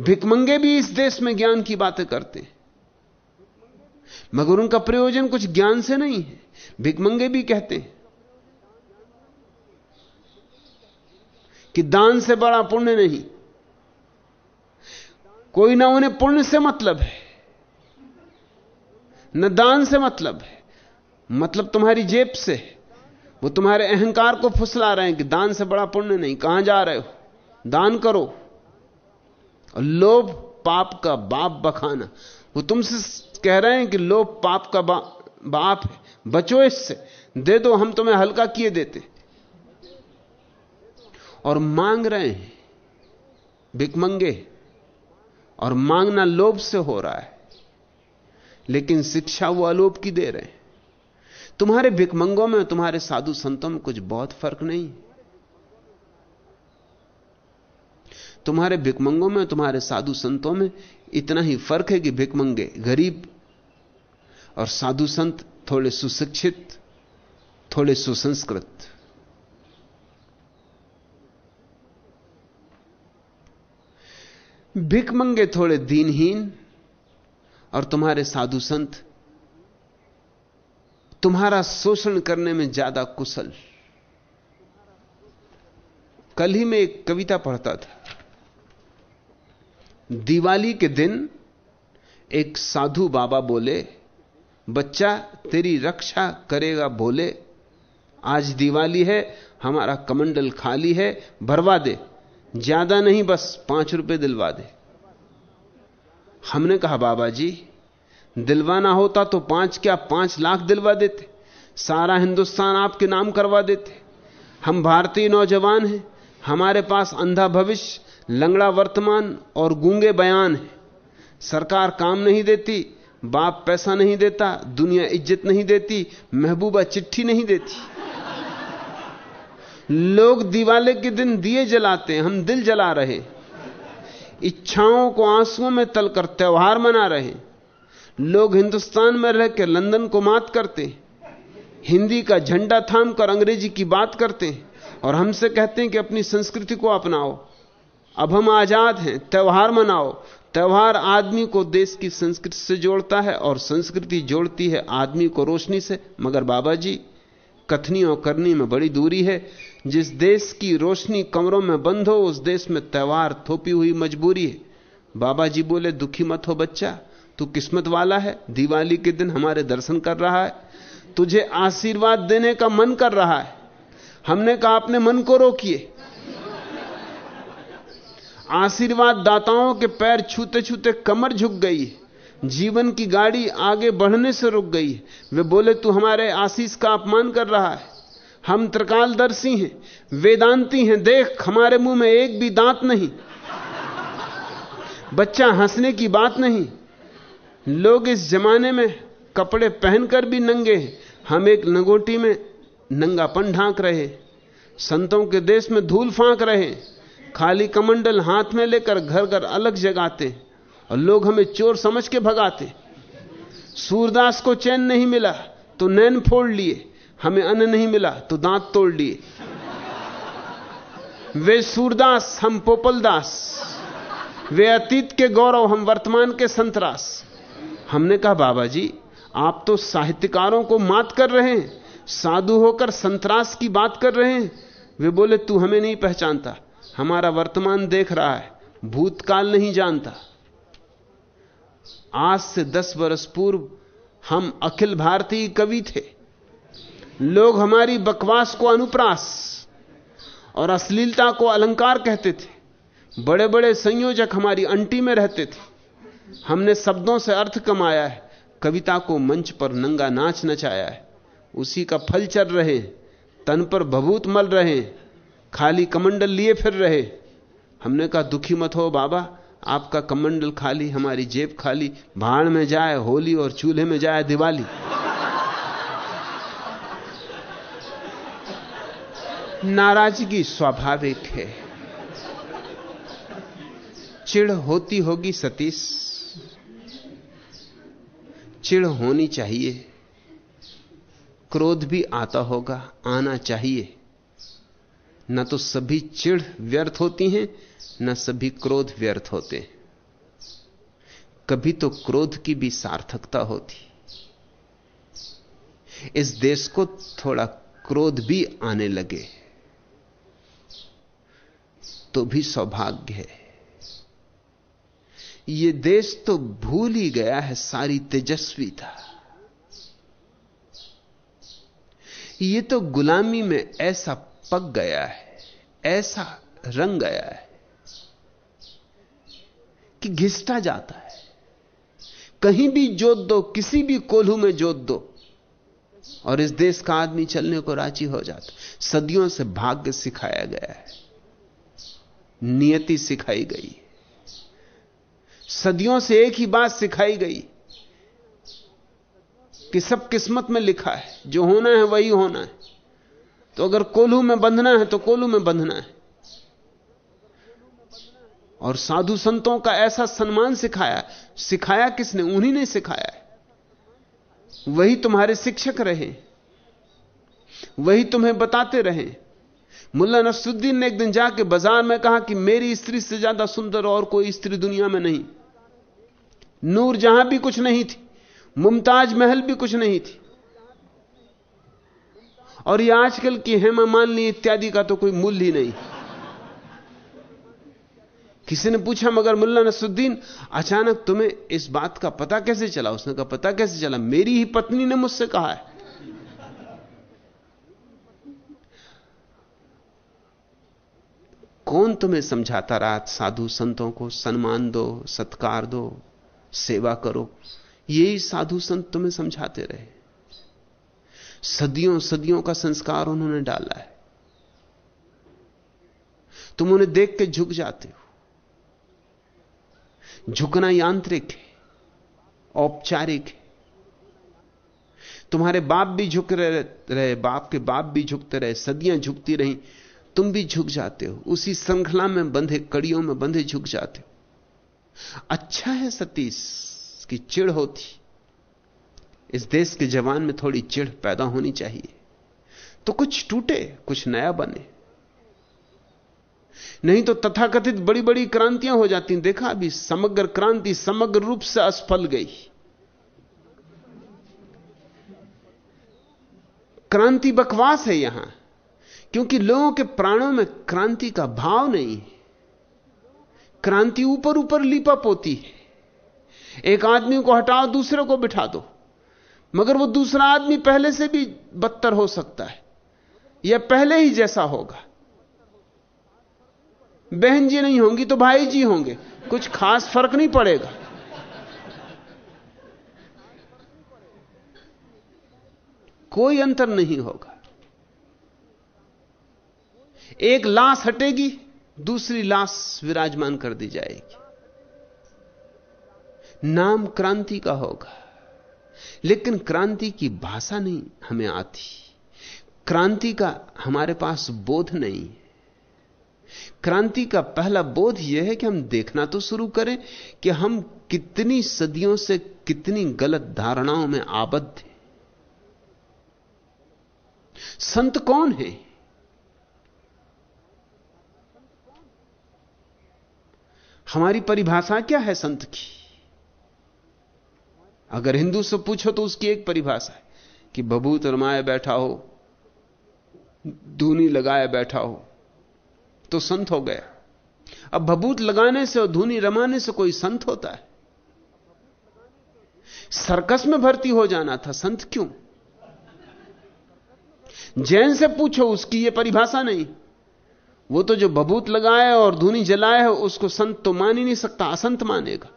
भिकमंगे भी इस देश में ज्ञान की बातें करते हैं। मगर उनका प्रयोजन कुछ ज्ञान से नहीं है भिकमंगे भी कहते हैं कि दान से बड़ा पुण्य नहीं। कोई ना उन्हें पुण्य से मतलब है। न दान से मतलब है। मतलब तुम्हारी जेब से वो तुम्हारे अहंकार को फुसला रहे हैं कि दान से बड़ा पुण्य नहीं। कहाँ जा रहे हो? दान करो। और लोभ पाप का बाप बखाना। वो तुमसे कह रहे हैं कि लोभ पाप का बा, बाप है। बचो इससे। दे दो हम तुम्हें हल्का किए देते। और मांग रहे हैं। भिकमंगे और मांगना लोभ से हो रहा है। लेकिन शिक्षा वो अलोप की दे रहे हैं। तुम्हारे भिकमंगों में तुम्हारे साधु संतों में कुछ बहुत फ़र्क नहीं। तुम्हारे भिकमंगों में तुम्हारे साधु संतों में इतना ही फ़र्क है कि भिकमंगे गरीब और साधु संत थोड़े सुशिक्षित, थोड़े सुसंस्कृत। भिकमंगे थोड़े दीनहीन और तुम्हारे साधु संत, तुम्हारा शोषण करने में ज़्यादा कुशल। कल ही मैं एक कविता पढ़ता था। दिवाली के दिन एक साधु बाबा बोले, बच्चा, तेरी रक्षा करेगा। बोले, आज दिवाली है, हमारा कमंडल खाली है, भरवा दे। ज़्यादा नहीं, बस पाँच रुपए दिलवा दे। हमने कहा, बाबा जी, दिलवाना होता तो पाँच क्या पाँच लाख दिलवा देते, सारा हिंदुस्तान आपके नाम करवा देते। हम भारतीय नौजवान हैं, हमारे पास अंधा भविष्य, लंगड़ा वर्तमान और गूँगे बयान है। सरकार काम नहीं देती, बाप पैसा नहीं देता, दुनिया इज़्ज़त नहीं देती, महबूबा चिट्ठी नहीं देती। लोग दिवाले के दिन दिए जलाते हैं, हम दिल जला रहे इच्छाओं को आंसुओं में तलकर त्यौहार मना रहे। लोग हिंदुस्तान में रहकर लंदन को मात करते। हिंदी का झंडा थाम कर अंग्रेज़ी की बात करते हैं और हमसे कहते हैं कि अपनी संस्कृति को अपनाओ। अब हम आज़ाद हैं, त्योहार मनाओ। त्योहार आदमी को देश की संस्कृति से जोड़ता है और संस्कृति जोड़ती है आदमी को रोशनी से। मगर बाबा जी कथनी और करनी में बड़ी दूरी है। जिस देश की रोशनी कमरों में बंद हो, उस देश में त्यौहार थोपी हुई मजबूरी है। बाबा जी बोले, दुखी मत हो बच्चा, तू किस्मत वाला है, दिवाली के दिन हमारे दर्शन कर रहा है, तुझे आशीर्वाद देने का मन कर रहा है। हमने कहा अपने मन को रोकिए। आशीर्वाद दाताओं के पैर छूते छूते कमर झुक गई जीवन की गाड़ी आगे बढ़ने से रुक गई वे बोले, तू हमारे आशीष का अपमान कर रहा है हम त्रिकालदर्शी हैं, वेदांती हैं, देख, हमारे मुँह में एक भी दांत नहीं। बच्चा हंसने की बात नहीं। लोग इस जमाने में कपड़े पहनकर भी नंगे हैं। हम एक नगोटी में नंगापन ढांक रहे संतों के देश में धूल फांक रहे खाली कमंडल हाथ में लेकर घर घर अलग जगाते और लोग हमें चोर समझ के भगाते सूरदास को चैन नहीं मिला तो नैन फोड़ लिए। हमें अन्न नहीं मिला तो दांत तोड़ लिए। वे सूरदास, हम पोपलदास। वे अतीत के गौरव, हम वर्तमान के संतरास। हमने कहा बाबा जी आप तो साहित्यकारों को मात कर रहे हैं, साधु होकर संतरास की बात कर रहे हैं। वे बोले, तू हमें नहीं पहचानता, हमारा वर्तमान देख रहा है, भूतकाल नहीं जानता। आज से दस वर्ष पूर्व हम अखिल भारतीय कवि थे। लोग हमारी बकवास को अनुप्रास और अश्लीलता को अलंकार कहते थे। बड़े बड़े संयोजक हमारी अंटी में रहते थे। हमने शब्दों से अर्थ कमाया है। कविता को मंच पर नंगा नाच नचाया है। उसी का फल चल रहे तन पर भभूत मल रहे खाली कमंडल लिए फिर रहे हमने कहा, दुखी मत हो बाबा। आपका कमंडल खाली, हमारी जेब खाली। भाड़ में जाए, होली और चूल्हे में जाए, दिवाली। नाराज़गी स्वाभाविक है। चिड़ होती होगी सतीश। चिड़ होनी चाहिए। क्रोध भी आता होगा, आना चाहिए। न तो सभी चिड़ व्यर्थ होती हैं, न सभी क्रोध व्यर्थ होते हैं। कभी तो क्रोध की भी सार्थकता होती। इस देश को थोड़ा क्रोध भी आने लगे। तो भी सौभाग्य है। ये देश तो भूल ही गया है, सारी तेजस्वी था। ये तो गुलामी में ऐसा पक गया है, ऐसा रंग गया है कि घिसटा जाता है। कहीं भी जोत दो, किसी भी कोल्हू में जोत दो, और इस देश का आदमी चलने को राज़ी हो जाता सदियों से भाग्य सिखाया गया है। नियति सिखाई गई। सदियों से एक ही बात सिखाई गई कि सब किस्मत में लिखा है, जो होना है वही होना है। तो अगर कोल्हू में बंधना है तो कोल्हू में बंधना है। और साधु संतों का ऐसा सम्मान सिखाया सिखाया किसने? उन्हीं ने सिखाया वही तुम्हारे शिक्षक रहे, वही तुम्हें बताते रहे। मुल्ला नसरुद्दीन ने एक दिन जाके बाज़ार में कहा कि मेरी स्त्री से ज़्यादा सुंदर और कोई स्त्री दुनिया में नहीं। नूर जहाँ भी कुछ नहीं थी, मुमताज़ महल भी कुछ नहीं थी। और ये आजकल की हेमा मालिनी इत्यादि का तो कोई मूल्य ही नहीं। किसी ने पूछा, मगर मुल्ला नसरुद्दीन, अचानक तुम्हें इस बात का पता कैसे चला? उसने कहा, पता कैसे चला? मेरी ही पत्नी ने मुझसे कहा है। कौन तुम्हें समझाता रहा साधु संतों को सम्मान दो सत्कार दो सेवा करो। यही साधु संत तुम्हें समझाते रहे। सदियों सदियों का संस्कार उन्होंने डाला है। तुम उन्हें देख के झुक जाते हो। झुकना यांत्रिक है औपचारिक है। तुम्हारे बाप भी झुक रहे, रहे बाप के बाप भी झुकते रहे सदियाँ झुकती रही। तुम भी झुक जाते हो। उसी श्रृंखला में बंधे, कड़ियों में बंधे झुक जाते हो। अच्छा है सतीश की चिड़ होती। इस देश के जवान में थोड़ी चिड़ पैदा होनी चाहिए। तो कुछ टूटे, कुछ नया बने। नहीं तो तथाकथित बड़ी बड़ी क्रांतियाँ हो जाती। देखा अभी, समग्र क्रांति समग्र रूप से असफल गई। क्रांति बकवास है यहाँ। क्योंकि लोगों के प्राणों में क्रांति का भाव नहीं क्रांति ऊपर ऊपर लीपा पोती है। एक आदमी को हटाओ, दूसरे को बिठा दो। मगर वो दूसरा आदमी पहले से भी बदतर हो सकता है, या पहले ही जैसा होगा। बहन जी नहीं होंगी तो भाई जी होंगे, कुछ खास फ़र्क नहीं पड़ेगा। कोई अंतर नहीं होगा। एक लाश हटेगी, दूसरी लाश विराजमान कर दी जाएगी। नाम क्रांति का होगा, लेकिन क्रांति की भाषा नहीं हमें आती। क्रांति का हमारे पास बोध नहीं है। क्रांति का पहला बोध यह है कि हम देखना तो शुरू करें कि हम कितनी सदियों से कितनी गलत धारणाओं में आबद्ध थे संत कौन है? हमारी परिभाषा क्या है संत की? अगर हिंदू से पूछो तो उसकी एक परिभाषा है कि बबूत रमाए बैठा हो, धूनी लगाए बैठा हो तो संत हो गया। अब भबूत लगाने से और धूनी रमाने से कोई संत होता है? सर्कस में भर्ती हो जाना था, संत क्यों? जैन से पूछो, उसकी यह परिभाषा नहीं। वो तो जो बबूत लगाए और धुनी जलाए है, उसको संत तो मान ही नहीं सकता, असंत मानेगा।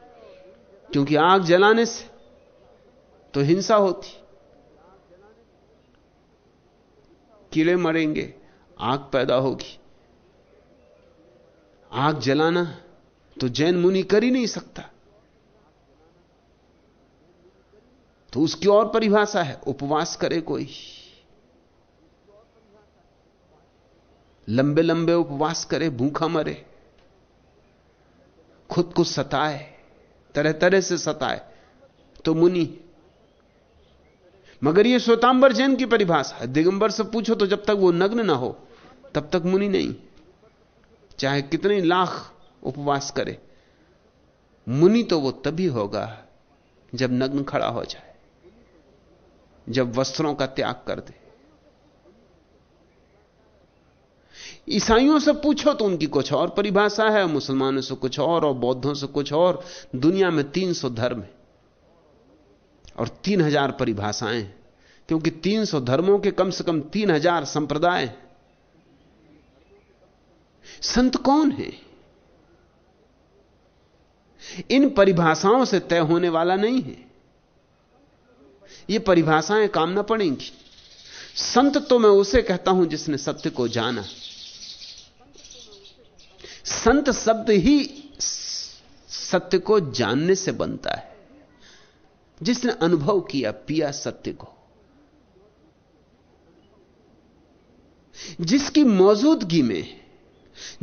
क्योंकि आग जलाने से तो हिंसा होती। कीड़े मरेंगे, आग पैदा होगी। आग जलाना तो जैन मुनि कर ही नहीं सकता। तो उसकी और परिभाषा है, उपवास करे कोई। लंबे लंबे उपवास करे, भूखा मरे। खुद को सताए, तरह तरह से सताए। तो मुनि, मगर यह स्वतांबर जैन की परिभाषा है। दिगंबर से पूछो तो जब तक वो नग्न ना हो, तब तक मुनि नहीं। चाहे कितने लाख उपवास करे, मुनि तो वो तभी होगा जब नग्न खड़ा हो जाए, जब वस्त्रों का त्याग कर दे। ईसाइयों से पूछो तो उनकी कुछ और परिभाषा है, मुसलमानों से कुछ और और बौद्धों से कुछ और। दुनिया में तीन सौ धर्म है और तीन हज़ार परिभाषाएँ क्योंकि तीन सौ धर्मों के कम से कम तीन हज़ार संप्रदाय संत कौन है? इन परिभाषाओं से तय होने वाला नहीं है। ये परिभाषाएँ काम ना पड़ेंगी। संत तो मैं उसे कहता हूँ जिसने सत्य को जाना। संत शब्द ही सत्य को जानने से बनता है। जिसने अनुभव किया, पिया सत्य को। जिसकी मौजूदगी में,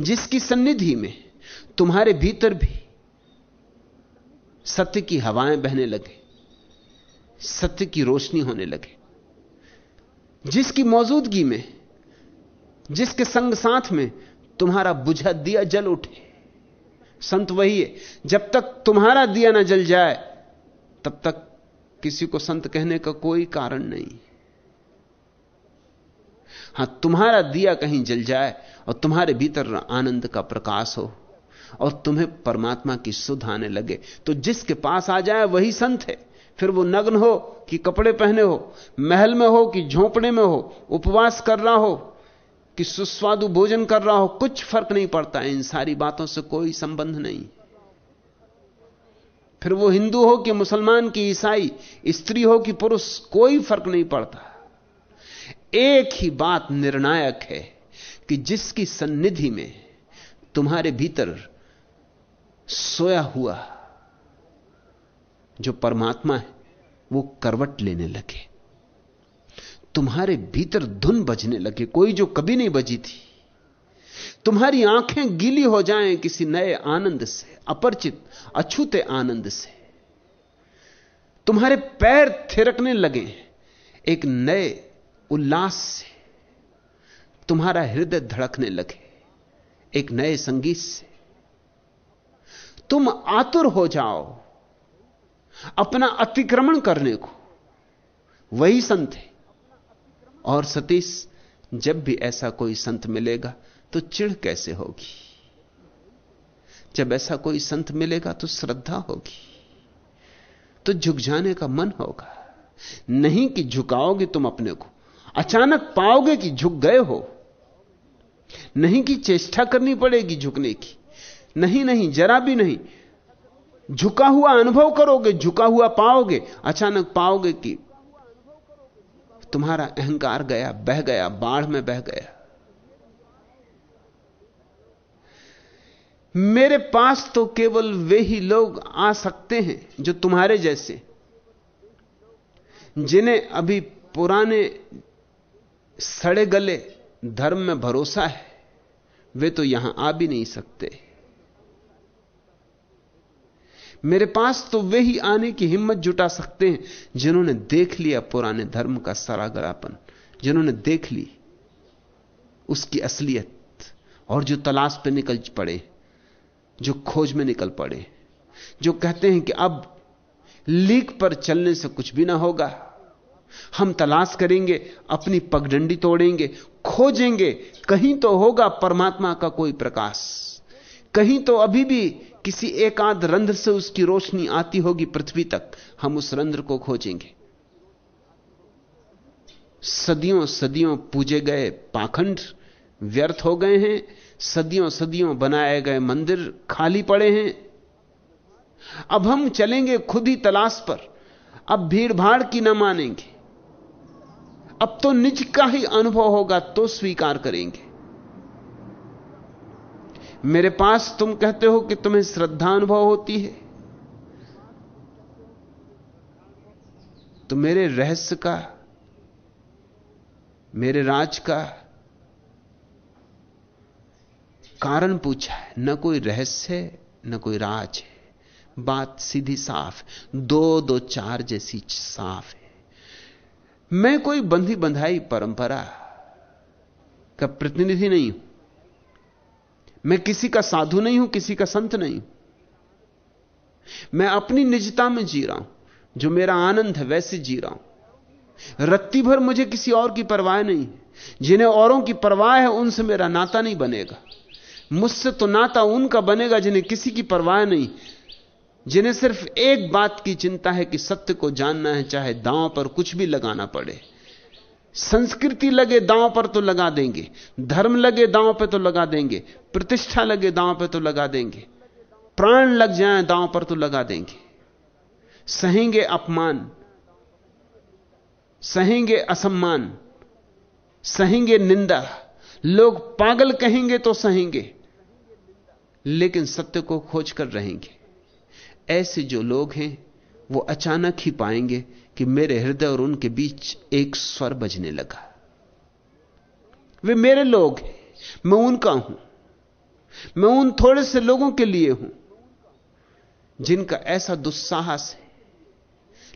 जिसकी सन्निधि में, तुम्हारे भीतर भी सत्य की हवाएँ बहने लगे, सत्य की रोशनी होने लगे। जिसकी मौजूदगी में, जिसके संग साथ में तुम्हारा बुझा दिया जल उठे। संत वही है, जब तक तुम्हारा दिया ना जल जाए, तब तक किसी को संत कहने का कोई कारण नहीं। हाँ, तुम्हारा दिया कहीं जल जाए और तुम्हारे भीतर आनंद का प्रकाश हो और तुम्हें परमात्मा की सुध आने लगे तो जिसके पास आ जाए वही संत है। फिर वो नग्न हो कि कपड़े पहने हो, महल में हो कि झोंपड़े में हो, उपवास कर रहा हो कि सुस्वादु भोजन कर रहा हो, कुछ फ़र्क नहीं पड़ता, इन सारी बातों से कोई संबंध नहीं। फिर वो हिंदू हो कि मुसलमान की ईसाई, स्त्री हो कि पुरुष, कोई फ़र्क नहीं पड़ता। एक ही बात निर्णायक है कि जिसकी सन्निधि में तुम्हारे भीतर सोया हुआ जो परमात्मा है, वो करवट लेने लगे। तुम्हारे भीतर धुन बजने लगे, कोई जो कभी नहीं बजी थी। तुम्हारी आँखें गीली हो जाएँ किसी नए आनंद से, अपरिचित, अछूते आनंद से। तुम्हारे पैर थिरकने लगे एक नए उल्लास से। तुम्हारा हृदय धड़कने लगे एक नए संगीत से। तुम आतुर हो जाओ अपना अतिक्रमण करने को। वही संत है। और सतीश, जब भी ऐसा कोई संत मिलेगा तो चिढ़ कैसे होगी? जब ऐसा कोई संत मिलेगा तो श्रद्धा होगी तो झुक जाने का मन होगा। नहीं कि झुकाओगे तुम अपने को, अचानक पाओगे कि झुक गए हो। नहीं कि चेष्टा करनी पड़ेगी झुकने की, नहीं नहीं, जरा भी नहीं। झुका हुआ अनुभव करोगे, झुका हुआ पाओगे, अचानक पाओगे कि तुम्हारा अहंकार गया, बह गया, बाढ़ में बह गया। मेरे पास तो केवल वे ही लोग आ सकते हैं जो तुम्हारे जैसे, जिन्हें अभी पुराने सड़े गले धर्म में भरोसा है। वे तो यहाँ आ भी नहीं सकते। मेरे पास तो वे ही आने की हिम्मत जुटा सकते हैं जिन्होंने देख लिया पुराने धर्म का सरागरापन, जिन्होंने देख ली उसकी असलियत और जो तलाश पे निकल पड़े, जो खोज में निकल पड़े, जो कहते हैं कि अब लीक पर चलने से कुछ भी ना होगा। हम तलाश करेंगे, अपनी पगडंडी तोड़ेंगे, खोजेंगे, कहीं तो होगा परमात्मा का कोई प्रकाश, कहीं तो अभी भी किसी एकांत रंध्र से उसकी रोशनी आती होगी पृथ्वी तक, हम उस रंध्र को खोजेंगे। सदियों सदियों पूजे गए पाखंड व्यर्थ हो गए हैं, सदियों सदियों बनाए गए मंदिर खाली पड़े हैं। अब हम चलेंगे खुद ही तलाश पर, अब भीड़ भाड़ की न मानेंगे। अब तो निज का ही अनुभव होगा तो स्वीकार करेंगे। मेरे पास तुम कहते हो कि तुम्हें श्रद्धा अनुभव होती है। तो मेरे रहस्य का, मेरे राज का कारण पूछा है। न कोई रहस्य है, न कोई राज है। बात सीधी साफ़ दो दो चार जैसी साफ़ है। मैं कोई बंधी बंधाई परंपरा का प्रतिनिधि नहीं हूँ। मैं किसी का साधु नहीं हूँ, किसी का संत नहीं। मैं अपनी निजता में जी रहा हूँ, जो मेरा आनंद है, वैसे जी रहा हूँ। रत्ती भर मुझे किसी और की परवाह नहीं, जिन्हें औरों की परवाह है, उनसे मेरा नाता नहीं बनेगा। मुझसे तो नाता उनका बनेगा, जिन्हें किसी की परवाह नहीं, जिन्हें सिर्फ़ एक बात की चिंता है कि सत्य को जानना है, चाहे दांव पर कुछ भी लगाना पड़े। संस्कृति लगे दांव पर तो लगा देंगे, धर्म लगे दांव पर तो लगा देंगे, प्रतिष्ठा लगे दांव पर तो लगा देंगे, प्राण लग जाए दांव पर तो लगा देंगे। सहेंगे अपमान, सहेंगे असम्मान, सहेंगे निंदा। लोग पागल कहेंगे तो सहेंगे, लेकिन सत्य को खोज कर रहेंगे। ऐसे जो लोग हैं, वो अचानक ही पाएँगे कि मेरे हृदय और उनके बीच एक स्वर बजने लगा। वे मेरे लोग हैं। मैं उनका हूँ। मैं उन थोड़े से लोगों के लिए हूँ, जिनका ऐसा दुस्साहस है।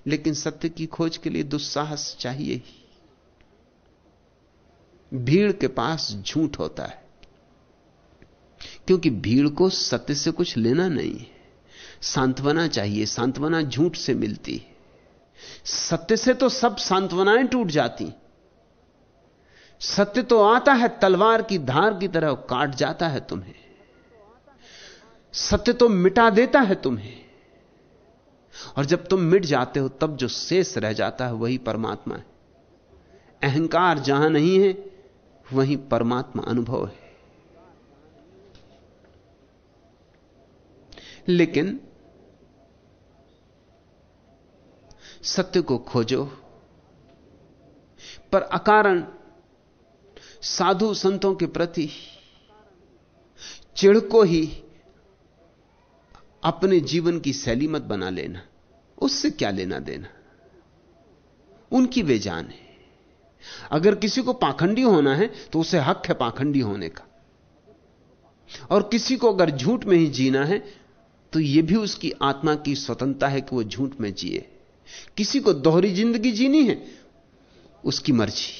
लेकिन सत्य की खोज के लिए दुस्साहस चाहिए ही। भीड़ के पास झूठ होता है, क्योंकि भीड़ को सत्य से कुछ लेना नहीं है। सांत्वना चाहिए। सांत्वना झूठ से मिलती है। सत्य से तो सब सांत्वनाएँ टूट जाती। सत्य तो आता है, तलवार की धार की तरह काट जाता है तुम्हें। सत्य तो मिटा देता है तुम्हें। और जब तुम मिट जाते हो, तब जो शेष रह जाता है, वही परमात्मा है। अहंकार जहाँ नहीं है, वहीं परमात्मा अनुभव है। लेकिन सत्य को खोजो। पर अकारण साधु संतों के प्रति चिड़ को ही अपने जीवन की शैली मत बना लेना। उससे क्या लेना देना? उनकी वे जान है। अगर किसी को पाखंडी होना है तो उसे हक है पाखंडी होने का। और किसी को अगर झूठ में ही जीना है तो यह भी उसकी आत्मा की स्वतंत्रता है कि वह झूठ में जिए। किसी को दोहरी ज़िंदगी जीनी है, उसकी मर्ज़ी।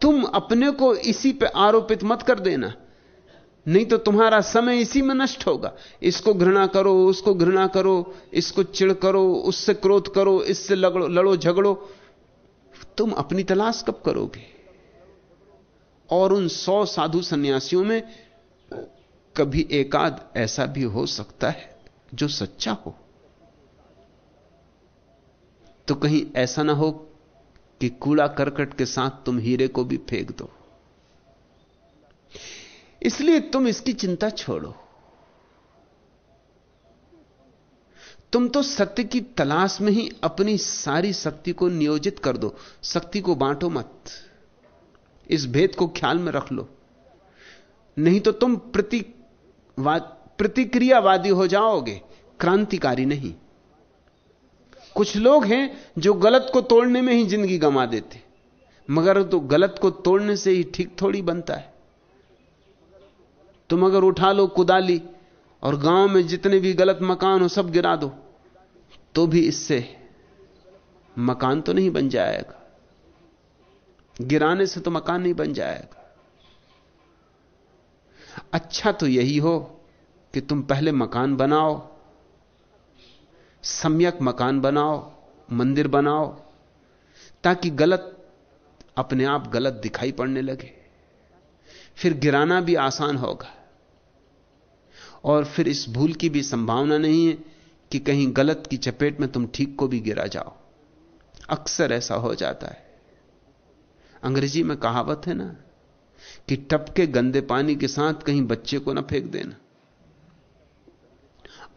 तुम अपने को इसी पे आरोपित मत कर देना। नहीं तो तुम्हारा समय इसी में नष्ट होगा। इसको घृणा करो, उसको घृणा करो, इसको चिड़ करो, उससे क्रोध करो, इससे लड़ो लड़ो, झगड़ो। तुम अपनी तलाश कब करोगे? और उन सौ साधु सन्यासियों में कभी एकाद ऐसा भी हो सकता है जो सच्चा हो। तो कहीं ऐसा ना हो कि कूड़ा करकट के साथ तुम हीरे को भी फेंक दो। इसलिए तुम इसकी चिंता छोड़ो। तुम तो सत्य की तलाश में ही अपनी सारी शक्ति को नियोजित कर दो। शक्ति को बांटो मत। इस भेद को ख्याल में रख लो। नहीं तो तुम प्रति प्रतिक्रियावादी हो जाओगे। क्रांतिकारी नहीं। कुछ लोग हैं जो गलत को तोड़ने में ही ज़िंदगी गंवा देते मगर तो गलत को तोड़ने से ही ठीक थोड़ी बनता है। तुम अगर उठा लो कुदाली और गाँव में जितने भी गलत मकान हो सब गिरा दो तो भी इससे मकान तो नहीं बन जाएगा। गिराने से तो मकान नहीं बन जाएगा। अच्छा तो यही हो कि तुम पहले मकान बनाओ सम्यक मकान बनाओ, मंदिर बनाओ, ताकि गलत, अपने आप गलत दिखाई पड़ने लगे। फिर गिराना भी आसान होगा। और फिर इस भूल की भी संभावना नहीं है कि कहीं गलत की चपेट में तुम ठीक को भी गिरा जाओ। अक्सर ऐसा हो जाता है। अंग्रेज़ी में कहावत है ना कि टपके गंदे पानी के साथ कहीं बच्चे को ना फेंक देना।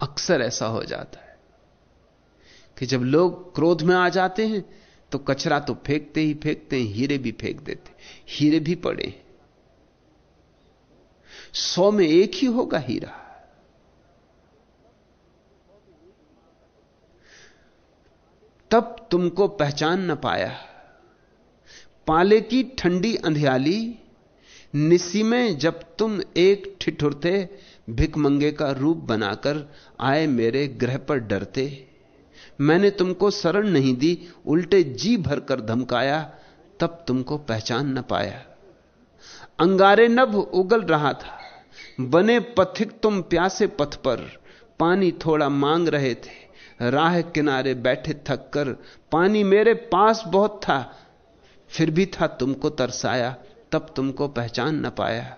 अक्सर ऐसा हो जाता है। कि जब लोग क्रोध में आ जाते हैं तो कचरा तो फेंकते ही फेंकते हैं, हीरे भी फेंक देते हीरे भी पड़े सौ में एक ही होगा हीरा। तब तुमको पहचान न पाया। पाले की ठंडी अंधियाली, निसी में जब तुम एक ठिठुरते भिकमंगे का रूप बनाकर आए मेरे ग्रह पर डरते। मैंने तुमको शरण नहीं दी, उल्टे जी भरकर धमकाया, तब तुमको पहचान न पाया। अंगारे नभ उगल रहा था, बने पथिक तुम प्यासे पथ पर, पानी थोड़ा मांग रहे थे, राह किनारे बैठे थक कर, पानी मेरे पास बहुत था, फिर भी था तुमको तरसाया, तब तुमको पहचान न पाया।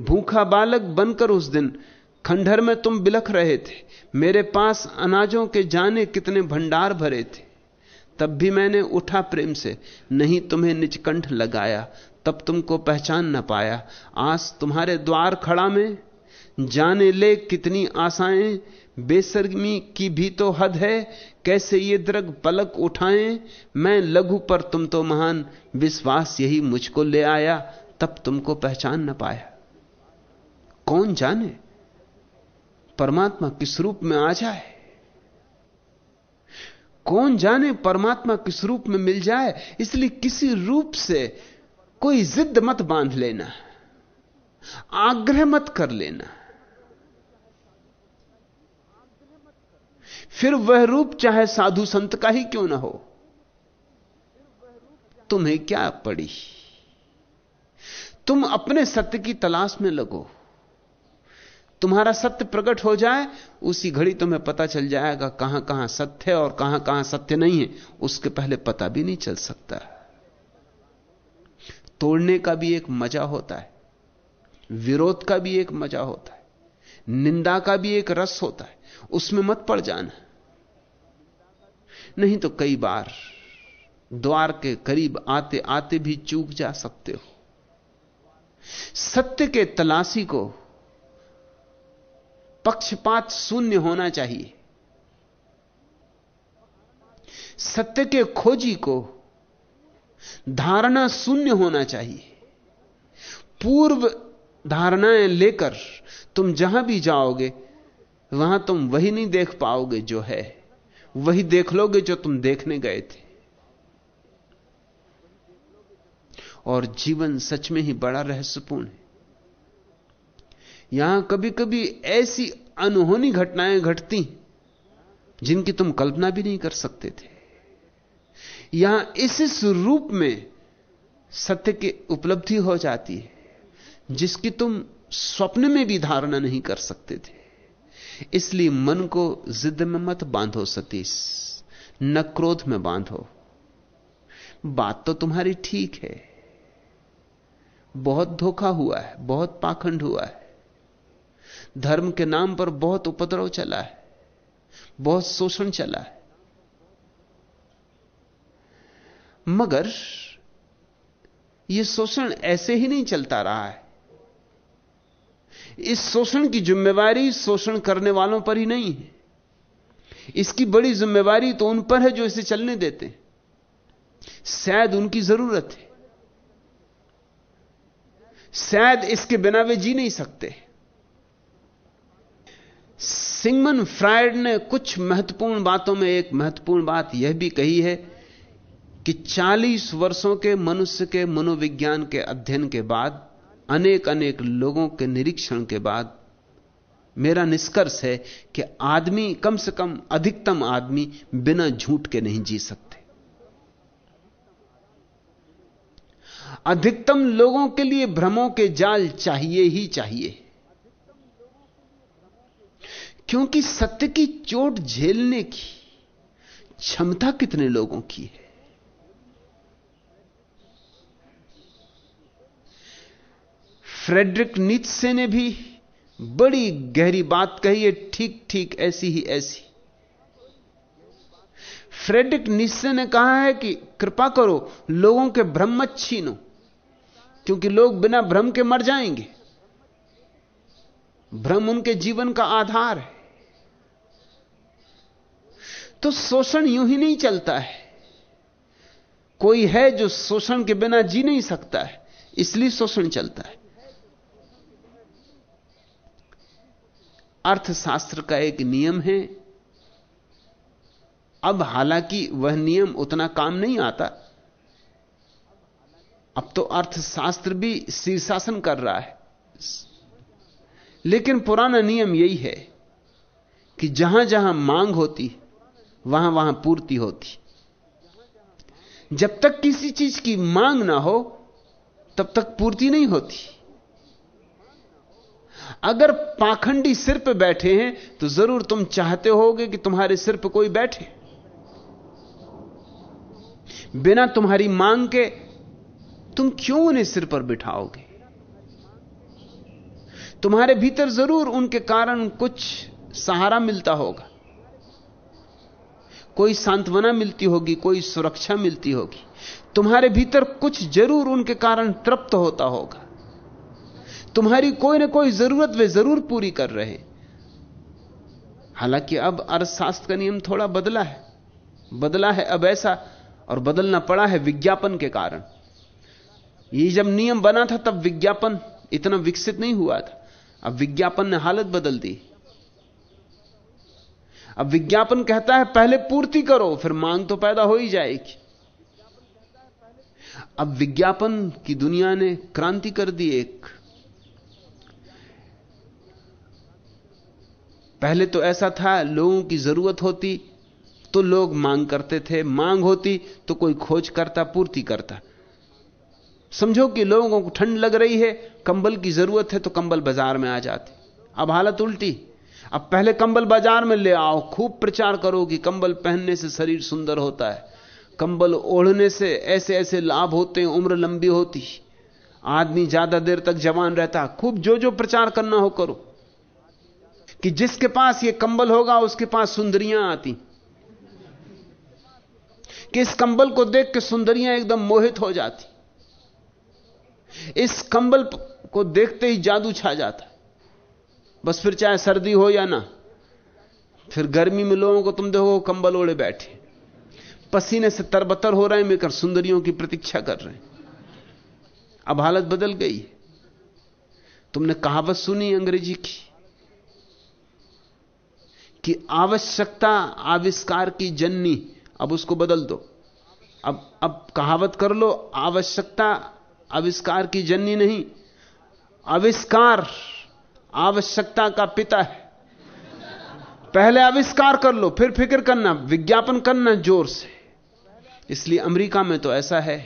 भूखा बालक बनकर उस दिन खंडहर में तुम बिलख रहे थे। मेरे पास अनाजों के जाने कितने भंडार भरे थे। तब भी मैंने उठा प्रेम से, नहीं तुम्हें निचकंठ लगाया, तब तुमको पहचान न पाया। आज तुम्हारे द्वार खड़ा में, जाने ले कितनी आशाएँ बेसरमी की भी तो हद है, कैसे ये द्रग पलक उठाएँ, मैं लघु पर तुम तो महान, विश्वास यही मुझको ले आया, तब तुमको पहचान न पाया। कौन जाने? परमात्मा किस रूप में आ जाए? कौन जाने परमात्मा किस रूप में मिल जाए? इसलिए किसी रूप से कोई जिद मत बाँध लेना, आग्रह मत कर लेना। फिर वह रूप चाहे साधु संत का ही क्यों ना हो? तुम्हें क्या पड़ी? तुम अपने सत्य की तलाश में लगो। तुम्हारा सत्य प्रकट हो जाए, उसी घड़ी तुम्हें पता चल जाएगा कहाँ कहाँ सत्य है और कहाँ कहाँ सत्य नहीं है। उसके पहले पता भी नहीं चल सकता। तोड़ने का भी एक मज़ा होता है, विरोध का भी एक मज़ा होता है, निंदा का भी एक रस होता है, उसमें मत पड़ जाना। नहीं तो कई बार द्वार के करीब आते आते भी चूक जा सकते हो। सत्य के तलाशी को पक्षपात शून्य होना चाहिए। सत्य के खोजी को धारणा शून्य होना चाहिए। पूर्व धारणाएँ लेकर तुम जहाँ भी जाओगे, वहाँ तुम वही नहीं देख पाओगे जो है। वही देख लोगे जो तुम देखने गए थे। और जीवन सच में ही बड़ा रहस्यपूर्ण है। यहाँ कभी कभी ऐसी अनहोनी घटनाएँ घटती जिनकी तुम कल्पना भी नहीं कर सकते थे। यहाँ इस रूप में सत्य की उपलब्धि हो जाती है, जिसकी तुम स्वप्न में भी धारणा नहीं कर सकते थे। इसलिए मन को जिद में मत बांधो, सतीश, न क्रोध में बांधो। बात तो तुम्हारी ठीक है। बहुत धोखा हुआ है, बहुत पाखंड हुआ है। धर्म के नाम पर बहुत उपद्रव चला है, बहुत शोषण चला है। मगर यह शोषण ऐसे ही नहीं चलता रहा है। इस शोषण की जिम्मेवारी शोषण करने वालों पर ही नहीं है। इसकी बड़ी जिम्मेवारी तो उन पर है जो इसे चलने देते शायद उनकी ज़रूरत है। शायद इसके बिना वे जी नहीं सकते। सिंगमन फ्रायड ने कुछ महत्वपूर्ण बातों में एक महत्वपूर्ण बात यह भी कही है कि 40 वर्षों के मनुष्य के मनोविज्ञान के अध्ययन के बाद अनेक अनेक लोगों के निरीक्षण के बाद, मेरा निष्कर्ष है कि आदमी, कम से कम अधिकतम आदमी, बिना झूठ के नहीं जी सकते। अधिकतम लोगों के लिए भ्रमों के जाल चाहिए ही चाहिए। क्योंकि सत्य की चोट झेलने की क्षमता कितने लोगों की है? फ्रेडरिक नीत्से ने भी बड़ी गहरी बात कही है, ठीक ठीक, ऐसी ही, ऐसी। फ्रेडरिक नीत्से ने कहा है कि कृपा करो, लोगों के भ्रम मत छीनो, क्योंकि लोग बिना भ्रम के मर जाएँगे। भ्रम उनके जीवन का आधार है। तो शोषण यूँ ही नहीं चलता है। कोई है जो शोषण के बिना जी नहीं सकता है, इसलिए शोषण चलता है। अर्थशास्त्र का एक नियम है। अब हालाँकि वह नियम उतना काम नहीं आता। अब तो अर्थशास्त्र भी शीर्षासन कर रहा है। लेकिन पुराना नियम यही है कि जहाँ जहाँ मांग होती वहाँ वहाँ पूर्ति होती। जब तक किसी चीज़ की मांग ना हो, तब तक पूर्ति नहीं होती। अगर पाखंडी सिर पर बैठे हैं तो ज़रूर तुम चाहते होगे कि तुम्हारे सिर पर कोई बैठे। बिना तुम्हारी मांग के तुम क्यों उन्हें सिर पर बिठाओगे? तुम्हारे भीतर ज़रूर उनके कारण कुछ सहारा मिलता होगा। कोई सांत्वना मिलती होगी, कोई सुरक्षा मिलती होगी। तुम्हारे भीतर कुछ ज़रूर उनके कारण तृप्त होता होगा। तुम्हारी कोई ना कोई ज़रूरत वे ज़रूर पूरी कर रहे। हालाँकि अब अर्थशास्त्र का नियम थोड़ा बदला है। बदला है अब ऐसा, और बदलना पड़ा है विज्ञापन के कारण। ये जब नियम बना था, तब विज्ञापन इतना विकसित नहीं हुआ था। अब विज्ञापन ने हालत बदल दी। अब विज्ञापन कहता है, पहले पूर्ति करो, फिर मांग तो पैदा हो ही जाएगी. अब विज्ञापन की दुनिया ने क्रांति कर दी एक। पहले तो ऐसा था, लोगों की ज़रूरत होती तो लोग मांग करते थे। मांग होती तो कोई खोज करता, पूर्ति करता। समझो कि लोगों को ठंड लग रही है, कंबल की ज़रूरत है तो कंबल बाज़ार में आ जाते। अब हालत उल्टी। अब पहले कंबल बाज़ार में ले आओ, खूब प्रचार करो कि कंबल पहनने से शरीर सुंदर होता है। कंबल ओढ़ने से ऐसे ऐसे लाभ होते हैं, उम्र लंबी होती। आदमी ज़्यादा देर तक जवान रहता खूब जो जो प्रचार करना हो करो। कि जिसके पास ये कंबल होगा, उसके पास सुंदरियाँ आती। कि इस कंबल को देख के सुंदरियाँ एकदम मोहित हो जाती। इस कंबल को देखते ही जादू छा जाता। बस फिर चाहे सर्दी हो या ना, फिर गर्मी में लोगों को तुम देखो कंबल ओढ़े बैठे। पसीने से तरबतर हो रहे हैं मेकर सुंदरियों की प्रतीक्षा कर रहे हैं। अब हालत बदल गई। तुमने कहावत सुनी अंग्रेज़ी की कि आवश्यकता आविष्कार की जननी, अब उसको बदल दो। अब अब कहावत कर लो, आवश्यकता आविष्कार की जननी नहीं, आविष्कार आवश्यकता का पिता है। पहले आविष्कार कर लो, फिर फ़िक्र करना, विज्ञापन करना ज़ोर से। इसलिए अमेरिका में तो ऐसा है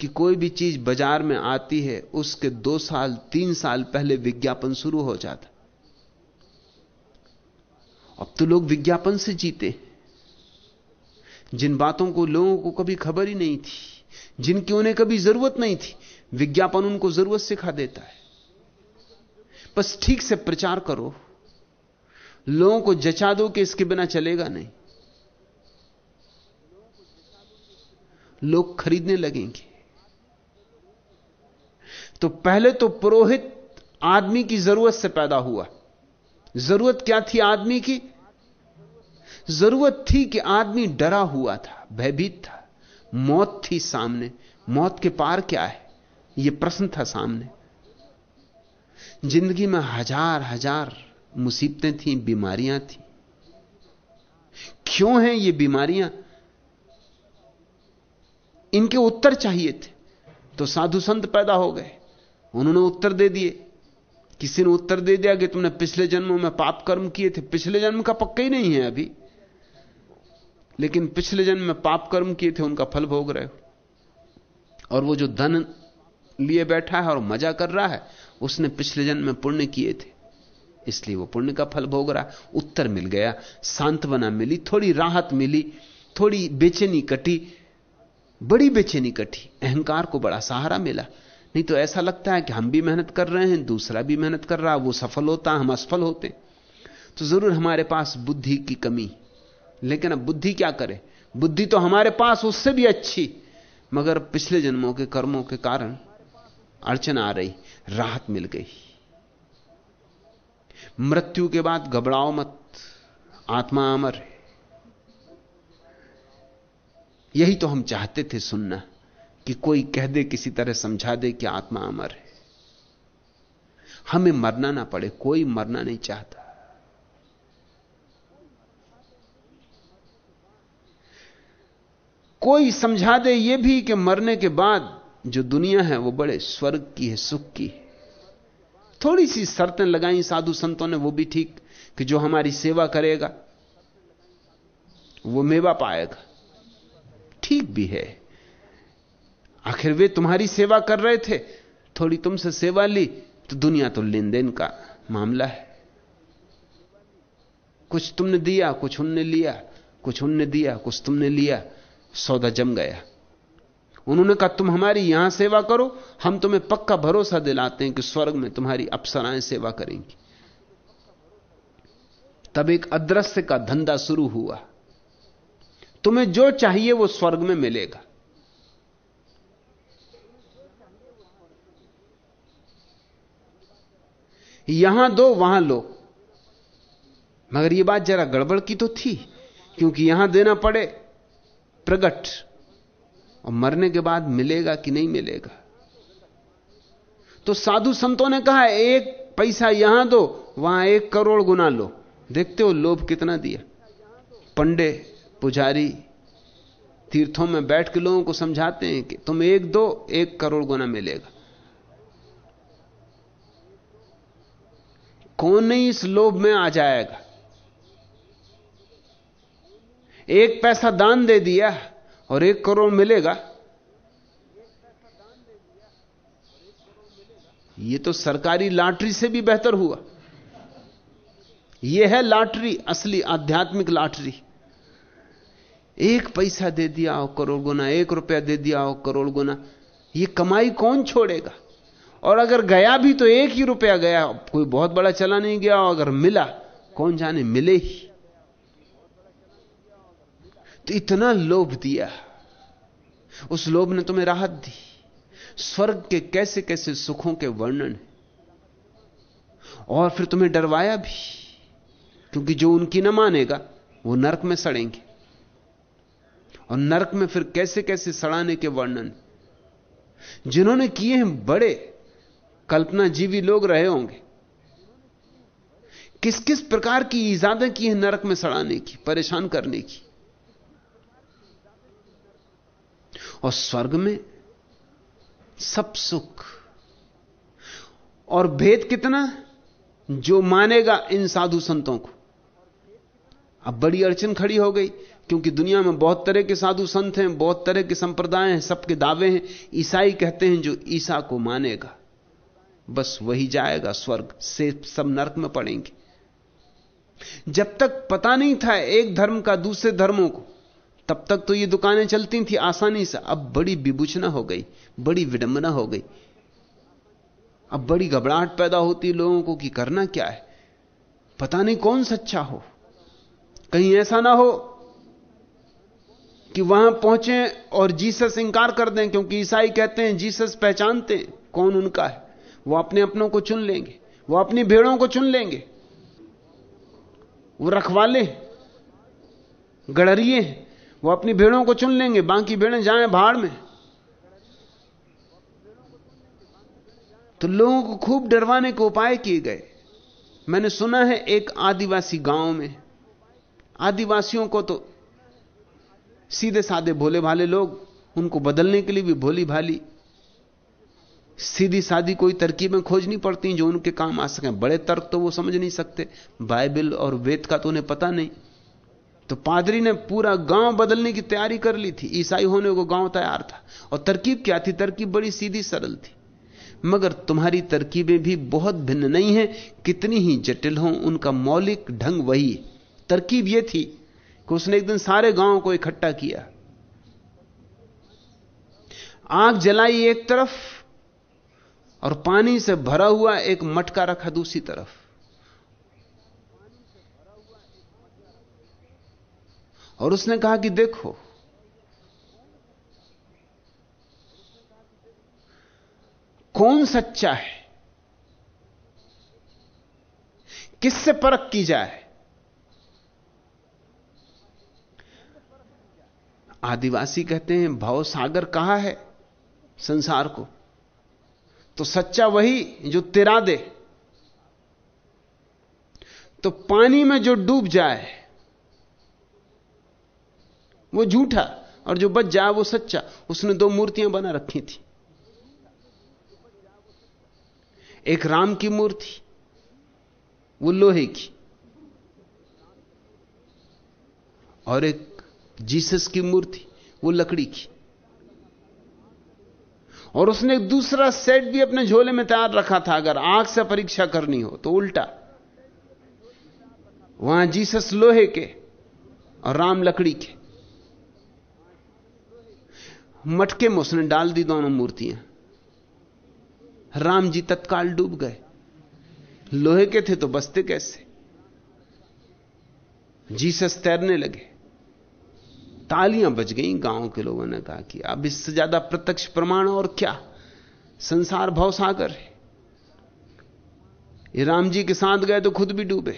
कि कोई भी चीज़ बाज़ार में आती है, उसके दो साल, तीन साल पहले विज्ञापन शुरू हो जाता। अब तो लोग विज्ञापन से जीते जिन बातों को लोगों को कभी खबर ही नहीं थी, जिनकी उन्हें कभी ज़रूरत नहीं थी, विज्ञापन उनको ज़रूरत सिखा देता है। बस ठीक से प्रचार करो। लोगों को जचा दो कि इसके बिना चलेगा नहीं। लोग खरीदने लगेंगे। तो पहले तो पुरोहित आदमी की ज़रूरत से पैदा हुआ। ज़रूरत क्या थी आदमी की? ज़रूरत थी कि आदमी डरा हुआ था, भयभीत था। मौत थी सामने। मौत के पार क्या है? यह प्रश्न था सामने। ज़िंदगी में हज़ार हज़ार मुसीबतें थी, बीमारियाँ थी। क्यों हैं ये बीमारियाँ? इनके उत्तर चाहिए थे। तो साधु संत पैदा हो गए। उन्होंने उत्तर दे दिए। किसी ने उत्तर दे दिया कि तुमने पिछले जन्मों में पाप कर्म किए थे। पिछले जन्म का पक्का ही नहीं है अभी। लेकिन पिछले जन्म में पाप कर्म किए थे, उनका फल भोग रहे हो। और वो जो धन लिए बैठा है और मज़ा कर रहा है उसने पिछले जन्म में पुण्य किए थे। इसलिए वो पुण्य का फल भोग रहा। उत्तर मिल गया, सांत्वना मिली, थोड़ी राहत मिली, थोड़ी बेचैनी कटी, बड़ी बेचैनी कटी, अहंकार को बड़ा सहारा मिला। नहीं तो ऐसा लगता है कि हम भी मेहनत कर रहे हैं, दूसरा भी मेहनत कर रहा है वो सफल होता, हम असफल होते। तो ज़रूर हमारे पास बुद्धि की कमी। लेकिन अब बुद्धि क्या करे? बुद्धि तो हमारे पास, उससे भी अच्छी। मगर पिछले जन्मों के कर्मों के कारण अड़चन आ रही, राहत मिल गई। मृत्यु के बाद घबराओ मत, आत्मा अमर यही तो हम चाहते थे सुनना, कि कोई कह दे, किसी तरह समझा दे कि आत्मा अमर है। हमें मरना ना पड़े, कोई मरना नहीं चाहता। कोई समझा दे यह भी कि मरने के बाद जो दुनिया है वो बड़े स्वर्ग की है, सुख की है। थोड़ी सी शर्तें लगाई साधु संतों ने, वो भी ठीक कि जो हमारी सेवा करेगा, वो मेवा पाएगा। ठीक भी है। आखिर वे तुम्हारी सेवा कर रहे थे, थोड़ी तुमसे सेवा ली तो दुनिया तो लेन देन का मामला है। कुछ तुमने दिया, कुछ उनने लिया, कुछ उनने दिया, कुछ तुमने लिया, सौदा जम गया। उन्होंने कहा, तुम हमारी यहाँ सेवा करो, हम तुम्हें पक्का भरोसा दिलाते हैं कि स्वर्ग में तुम्हारी अप्सराएँ सेवा करेंगी. तब एक अदृश्य का धंधा शुरू हुआ। तुम्हें जो चाहिए वो स्वर्ग में मिलेगा। यहाँ दो, वहाँ लो। मगर यह बात जरा गड़बड़ की तो थी, क्योंकि यहाँ देना पड़े प्रगट। और मरने के बाद मिलेगा कि नहीं मिलेगा? तो साधु संतों ने कहा, एक पैसा यहाँ दो, वहाँ एक करोड़ गुना लो। देखते हो लोभ कितना दिया। पंडे, पुजारी, तीर्थों में बैठ के लोगों को समझाते हैं कि तुम एक दो, एक करोड़ गुना मिलेगा। कौन नहीं इस लोभ में आ जाएगा? एक पैसा दान दे दिया और एक करोड़ मिलेगा। ये तो सरकारी लॉटरी से भी बेहतर हुआ। यह है लॉटरी, असली आध्यात्मिक लॉटरी। एक पैसा दे दिया हो करोड़ गुना, एक रुपया दे दिया हो करोड़ गुना। ये कमाई कौन छोड़ेगा? और अगर गया भी तो एक ही रुपया गया, कोई बहुत बड़ा चला नहीं गया और अगर मिला, कौन जाने, मिले ही। तो इतना लोभ दिया। उस लोभ ने तुम्हें राहत दी। स्वर्ग के कैसे कैसे सुखों के वर्णन और फिर तुम्हें डरवाया भी, क्योंकि जो उनकी न मानेगा, वो नरक में सड़ेंगे। और नरक में फिर कैसे कैसे सड़ाने के वर्णन जिन्होंने किए हैं बड़े कल्पना जीवी लोग रहे होंगे। किस किस प्रकार की ईजादें की है नरक में सड़ाने की, परेशान करने की। और स्वर्ग में सब सुख। और भेद कितना? जो मानेगा इन साधु संतों को। अब बड़ी अड़चन खड़ी हो गई, क्योंकि दुनिया में बहुत तरह के साधु संत हैं, बहुत तरह के संप्रदाय हैं, सबके दावे हैं। ईसाई कहते हैं जो ईसा को मानेगा, बस वही जाएगा स्वर्ग, से सब नरक में पड़ेंगे। जब तक पता नहीं था एक धर्म का दूसरे धर्मों को तब तक तो ये दुकानें चलती थी आसानी से। अब बड़ी विभूचना हो गई, बड़ी विडंबना हो गई। अब बड़ी घबराहट पैदा होती लोगों को कि करना क्या है? पता नहीं कौन सच्चा हो। कहीं ऐसा ना हो कि वहाँ पहुँचे और जीसस इंकार कर दें, क्योंकि ईसाई कहते हैं जीसस पहचानते हैं कौन उनका है। वो अपने अपनों को चुन लेंगे, वो अपनी भेड़ों को चुन लेंगे। वो रखवाले गड़रिए वो अपनी भेड़ों को चुन लेंगे, बाकी भेड़ें जाएँ भाड़ में। तो लोगों को खूब डरवाने के उपाय किए गए। मैंने सुना है एक आदिवासी गाँव में, आदिवासियों को तो सीधे साधे भोले भाले लोग, उनको बदलने के लिए भी भोली भाली सीधी सादी कोई तरकीबें खोजनी पड़ती जो उनके काम आ सकें। बड़े तर्क तो वो समझ नहीं सकते। बाइबल और वेद का तो उन्हें पता नहीं। तो पादरी ने पूरा गाँव बदलने की तैयारी कर ली थी। ईसाई होने को गाँव तैयार था। और तरकीब क्या थी? तरकीब बड़ी सीधी सरल थी। मगर तुम्हारी तरकीबें भी बहुत भिन्न नहीं है। कितनी ही जटिल हो, उनका मौलिक ढंग वही। है तरकीब यह थी कि उसने एक दिन सारे गाँव को इकट्ठा किया। आग जलाई एक तरफ़ और पानी से भरा हुआ एक मटका रखा दूसरी तरफ़। और उसने कहा कि देखो, कौन सच्चा है? किससे परख की जाए? आदिवासी कहते हैं, भाव सागर कहा है संसार को? तो सच्चा वही जो तिरा दे। तो पानी में जो डूब जाए वो झूठा और जो बच जाए वो सच्चा। उसने दो मूर्तियाँ बना रखी थी। एक राम की मूर्ति, वो लोहे की। और एक जीसस की मूर्ति, वो लकड़ी की। और उसने एक दूसरा सेट भी अपने झोले में तैयार रखा था, अगर आँख से परीक्षा करनी हो तो उल्टा। वहाँ जीसस लोहे के और राम लकड़ी के। मटके में उसने डाल दी दोनों मूर्तियाँ। राम जी तत्काल डूब गए। लोहे के थे तो बसते कैसे? जीसस तैरने लगे। तालियाँ बज गईं गाँव के लोगों ने कहा कि अब इससे ज़्यादा प्रत्यक्ष प्रमाण और क्या? संसार भवसागर है। ये राम जी के साथ गए तो खुद भी डूबे।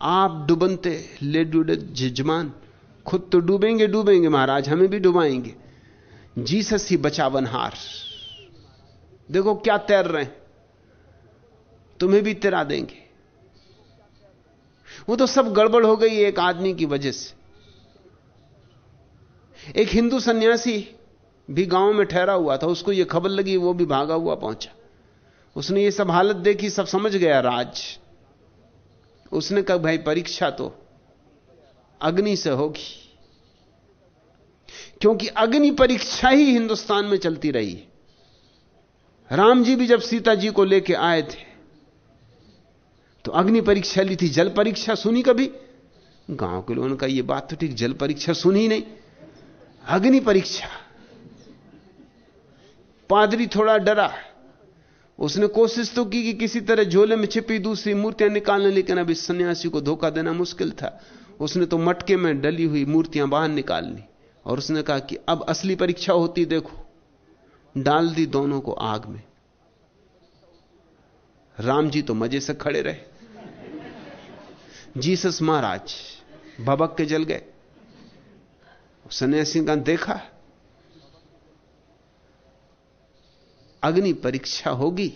आप डूबनते ले डूबे जजमान खुद तो डूबेंगे डूबेंगे महाराज, हमें भी डुबाएँगे। जीसस ही बचावनहार देखो क्या तैर रहे हैं। तुम्हें भी तैरा देंगे। वो तो सब गड़बड़ हो गई एक आदमी की वजह से। एक हिंदू सन्यासी भी गाँव में ठहरा हुआ था, उसको यह खबर लगी, वो भी भागा हुआ पहुँचा। उसने ये सब हालत देखी, सब समझ गया राज। उसने कहा, भाई, परीक्षा तो अग्नि से होगी। क्योंकि अग्नि परीक्षा ही हिंदुस्तान में चलती रही। राम जी भी जब सीता जी को लेके आए थे तो अग्नि परीक्षा ली थी, जल परीक्षा सुनी कभी? गाँव के लोगों कहा यह बात तो ठीक, जल परीक्षा सुनी नहीं। अग्नि परीक्षा। पादरी थोड़ा डरा। उसने कोशिश तो की कि किसी तरह झोले में छिपी दूसरी मूर्तियाँ निकालने, लेकिन इस सन्यासी को धोखा देना मुश्किल था। उसने तो मटके में डली हुई मूर्तियाँ बाहर निकाल ली। और उसने कहा कि अब असली परीक्षा होती देखो। डाल दी दोनों को आग में। राम जी तो मज़े से खड़े रहे। जीसस महाराज भबक के जल गए। सन्यासी का देखा, अग्नि परीक्षा होगी,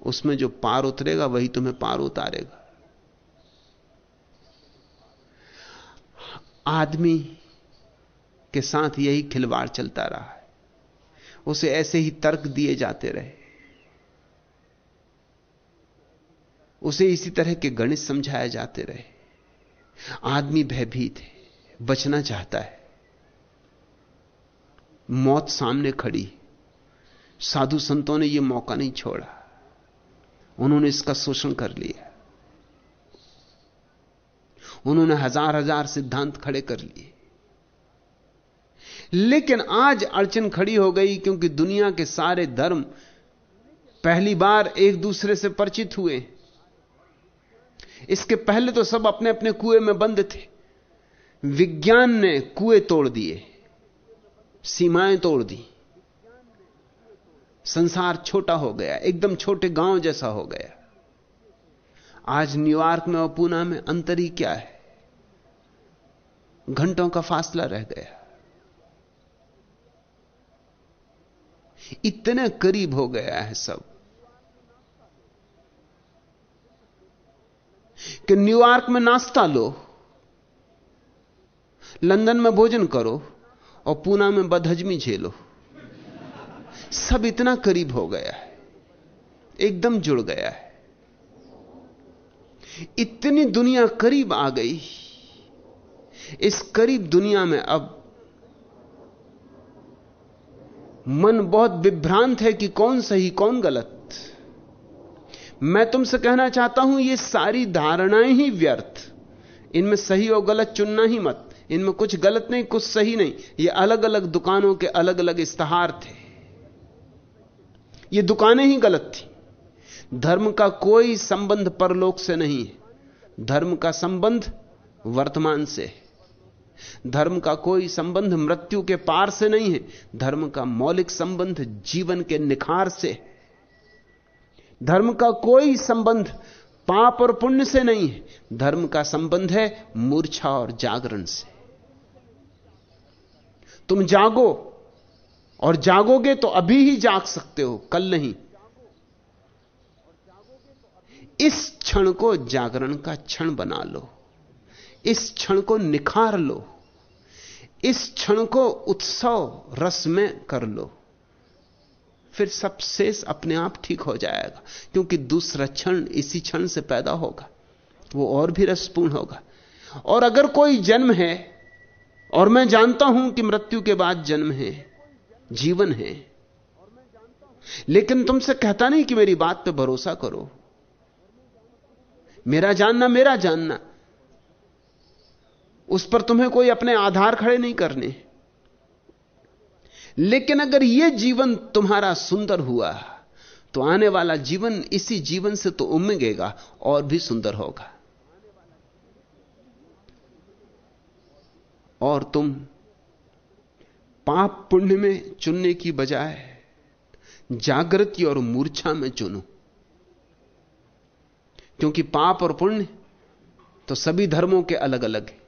उसमें जो पार उतरेगा वही तुम्हें पार उतारेगा। आदमी के साथ यही खिलवाड़ चलता रहा है। उसे ऐसे ही तर्क दिए जाते रहे। उसे इसी तरह के गणित समझाए जाते रहे। आदमी भयभीत है, बचना चाहता है। मौत सामने खड़ी साधु संतों ने यह मौका नहीं छोड़ा। उन्होंने इसका शोषण कर लिया। उन्होंने हज़ार हज़ार सिद्धांत खड़े कर लिए। लेकिन आज अड़चन खड़ी हो गई क्योंकि दुनिया के सारे धर्म पहली बार एक दूसरे से परिचित हुए। इसके पहले तो सब अपने अपने कुएँ में बंद थे। विज्ञान ने कुएँ तोड़ दिए, सीमाएँ तोड़ दी। संसार छोटा हो गया, एकदम छोटे गाँव जैसा हो गया। आज न्यूयॉर्क में और पूना में अंतर ही क्या है? घंटों का फासला रह गया। इतने करीब हो गया है सब कि न्यूयॉर्क में नाश्ता लो, लंदन में भोजन करो और पूना में बदहजमी झेलो। सब इतना करीब हो गया है, एकदम जुड़ गया है। इतनी दुनिया करीब आ गई, इस करीब दुनिया में अब मन बहुत विभ्रांत है कि कौन सही, कौन गलत। मैं तुमसे कहना चाहता हूँ, ये सारी धारणाएँ ही व्यर्थ। इनमें सही और गलत चुनना ही मत। इनमें कुछ गलत नहीं, कुछ सही नहीं। ये अलग अलग दुकानों के अलग अलग इस्तेहार थे। ये दुकानें ही गलत थी। धर्म का कोई संबंध परलोक से नहीं है। धर्म का संबंध वर्तमान से है। धर्म का कोई संबंध मृत्यु के पार से नहीं है। धर्म का मौलिक संबंध जीवन के निखार से धर्म का कोई संबंध पाप और पुण्य से नहीं है। धर्म का संबंध है मूर्छा और जागरण से। तुम जागो और जागोगे तो अभी ही जाग सकते हो, कल नहीं। इस क्षण को जागरण का क्षण बना लो। इस क्षण को निखार लो। इस क्षण को उत्सव रस में कर लो। फिर सब शेष अपने आप ठीक हो जाएगा, क्योंकि दूसरा क्षण इसी क्षण से पैदा होगा, वो और भी रसपूर्ण होगा। और अगर कोई जन्म है, और मैं जानता हूँ कि मृत्यु के बाद जन्म है, जीवन है, लेकिन तुमसे कहता नहीं कि मेरी बात पे भरोसा करो। मेरा जानना मेरा जानना उस पर तुम्हें कोई अपने आधार खड़े नहीं करने। लेकिन अगर यह जीवन तुम्हारा सुंदर हुआ तो आने वाला जीवन इसी जीवन से तो उमगेगा और भी सुंदर होगा। और तुम पाप पुण्य में चुनने की बजाय जागृति और मूर्छा में चुनो। क्योंकि पाप और पुण्य तो सभी धर्मों के अलग अलग है।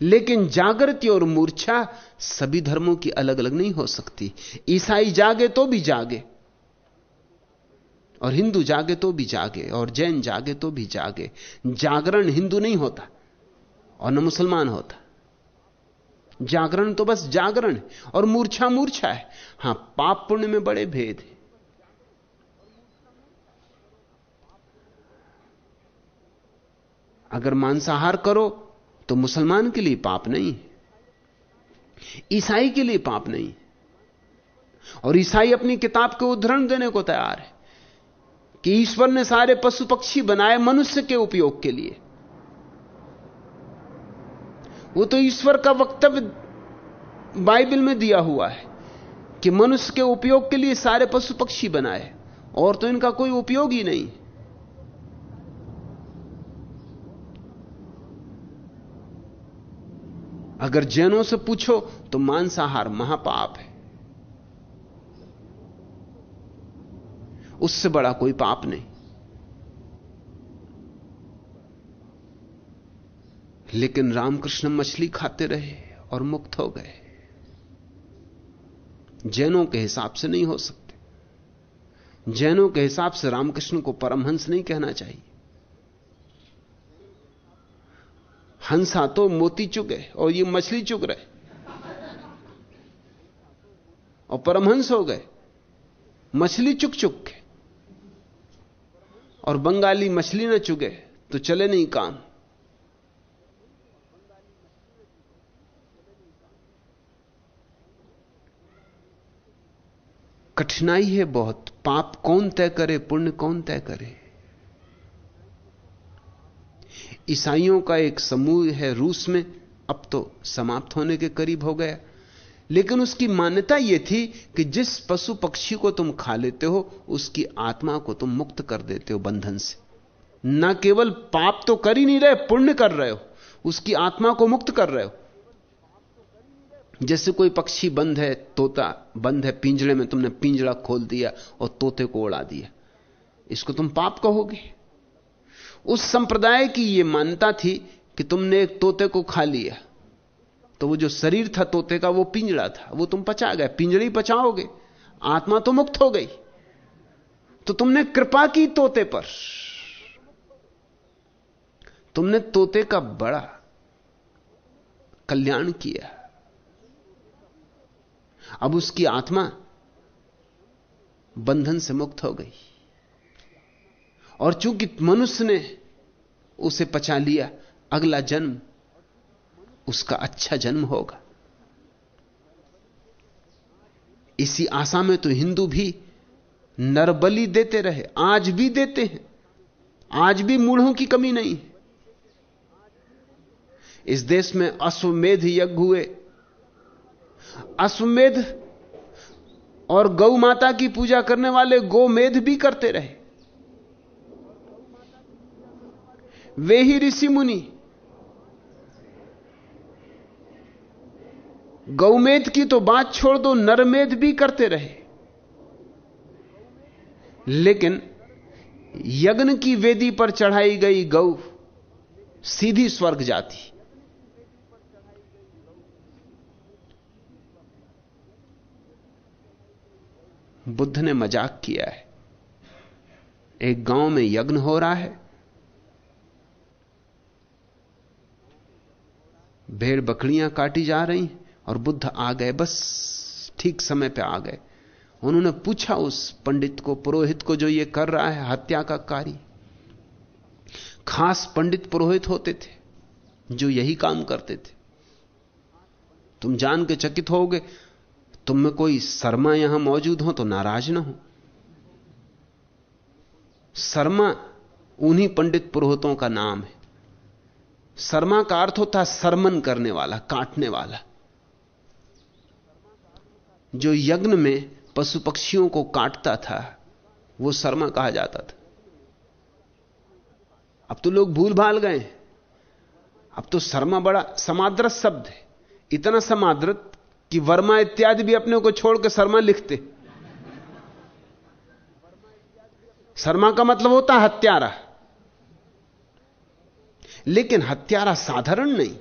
लेकिन जागृति और मूर्छा सभी धर्मों की अलग अलग नहीं हो सकती। ईसाई जागे तो भी जागे, और हिंदू जागे तो भी जागे, और जैन जागे तो भी जागे। जागरण हिंदू नहीं होता, और न मुसलमान होता। जागरण तो बस जागरण, और मूर्छा मूर्छा है। हाँ, पाप पुण्य में बड़े भेद हैं। अगर मांसाहार करो तो मुसलमान के लिए पाप नहीं ईसाई के लिए पाप नहीं और ईसाई अपनी किताब के उदाहरण देने को तैयार है कि ईश्वर ने सारे पशु पक्षी बनाए मनुष्य के उपयोग के लिए। वो तो ईश्वर का वक्तव्य बाइबल में दिया हुआ है कि मनुष्य के उपयोग के लिए सारे पशु पक्षी बनाए, और तो इनका कोई उपयोग ही नहीं। अगर जैनों से पूछो तो मांसाहार महापाप है। उससे बड़ा कोई पाप नहीं। लेकिन रामकृष्ण मछली खाते रहे और मुक्त हो गए। जैनों के हिसाब से नहीं हो सकते। जैनों के हिसाब से रामकृष्ण को परमहंस नहीं कहना चाहिए। हंसा तो मोती चुग चुगे और ये मछली चुग रहे। और परमहंस हो गए। मछली चुक चुक के। और बंगाली मछली न चुगे तो चले नहीं काम। कठिनाई है बहुत। पाप कौन तय करे, पुण्य कौन तय करे? ईसाइयों का एक समूह है रूस में, अब तो समाप्त होने के करीब हो गया। लेकिन उसकी मान्यता यह थी कि जिस पशु पक्षी को तुम खा लेते हो, उसकी आत्मा को तुम मुक्त कर देते हो बंधन से। न केवल पाप तो कर ही नहीं रहे, पुण्य कर रहे हो, उसकी आत्मा को मुक्त कर रहे हो। जैसे कोई पक्षी बंद है, तोता बंद है पिंजड़े में तुमने पिंजड़ा खोल दिया और तोते को उड़ा दिया। इसको तुम पाप कहोगे? उस संप्रदाय की यह मान्यता थी कि तुमने एक तोते को खा लिया। तो वो जो शरीर था तोते का, वो पिंजड़ा था। वो तुम पचा गए। पिंजड़ी पचाओगे। आत्मा तो मुक्त हो गई। तो तुमने कृपा की तोते पर। तुमने तोते का बड़ा कल्याण किया। अब उसकी आत्मा बंधन से मुक्त हो गई। और चूँकि मनुष्य ने उसे पचा लिया, अगला जन्म उसका अच्छा जन्म होगा। इसी आशा में तो हिंदू भी नरबली देते रहे, आज भी देते हैं, आज भी मूढ़ों की कमी नहीं है। इस देश में अश्वमेध यज्ञ हुए। अश्वमेध और गौ माता की पूजा करने वाले गोमेध भी करते रहे। वे ही ऋषि मुनि गौमेद की तो बात छोड़ दो, नरमेद भी करते रहे। लेकिन यज्ञ की वेदी पर चढ़ाई गई गौ, सीधी स्वर्ग जाती। बुद्ध ने मज़ाक किया है। एक गाँव में यज्ञ हो रहा है। भेड़ बकरियाँ काटी जा रही और बुद्ध आ गए, बस ठीक समय पे आ गए। उन्होंने पूछा उस पंडित को, पुरोहित को जो ये कर रहा है, हत्या का कार्य। खास पंडित पुरोहित होते थे, जो यही काम करते थे। तुम जान के चकित होगे, तुम में कोई शर्मा यहाँ मौजूद हो तो नाराज़ ना हो। शर्मा उन्हीं पंडित पुरोहितों का नाम है। शर्मा का अर्थ होता है सरमन करने वाला, काटने वाला। जो यज्ञ में पशु पक्षियों को काटता था, वो शर्मा कहा जाता था। अब तो लोग भूल भाल गए। अब तो शर्मा बड़ा समाद्रत शब्द है। इतना समाद्रत कि वर्मा इत्यादि भी अपने को छोड़कर शर्मा लिखते। शर्मा का मतलब होता हत्यारा। लेकिन हत्यारा साधारण नहीं,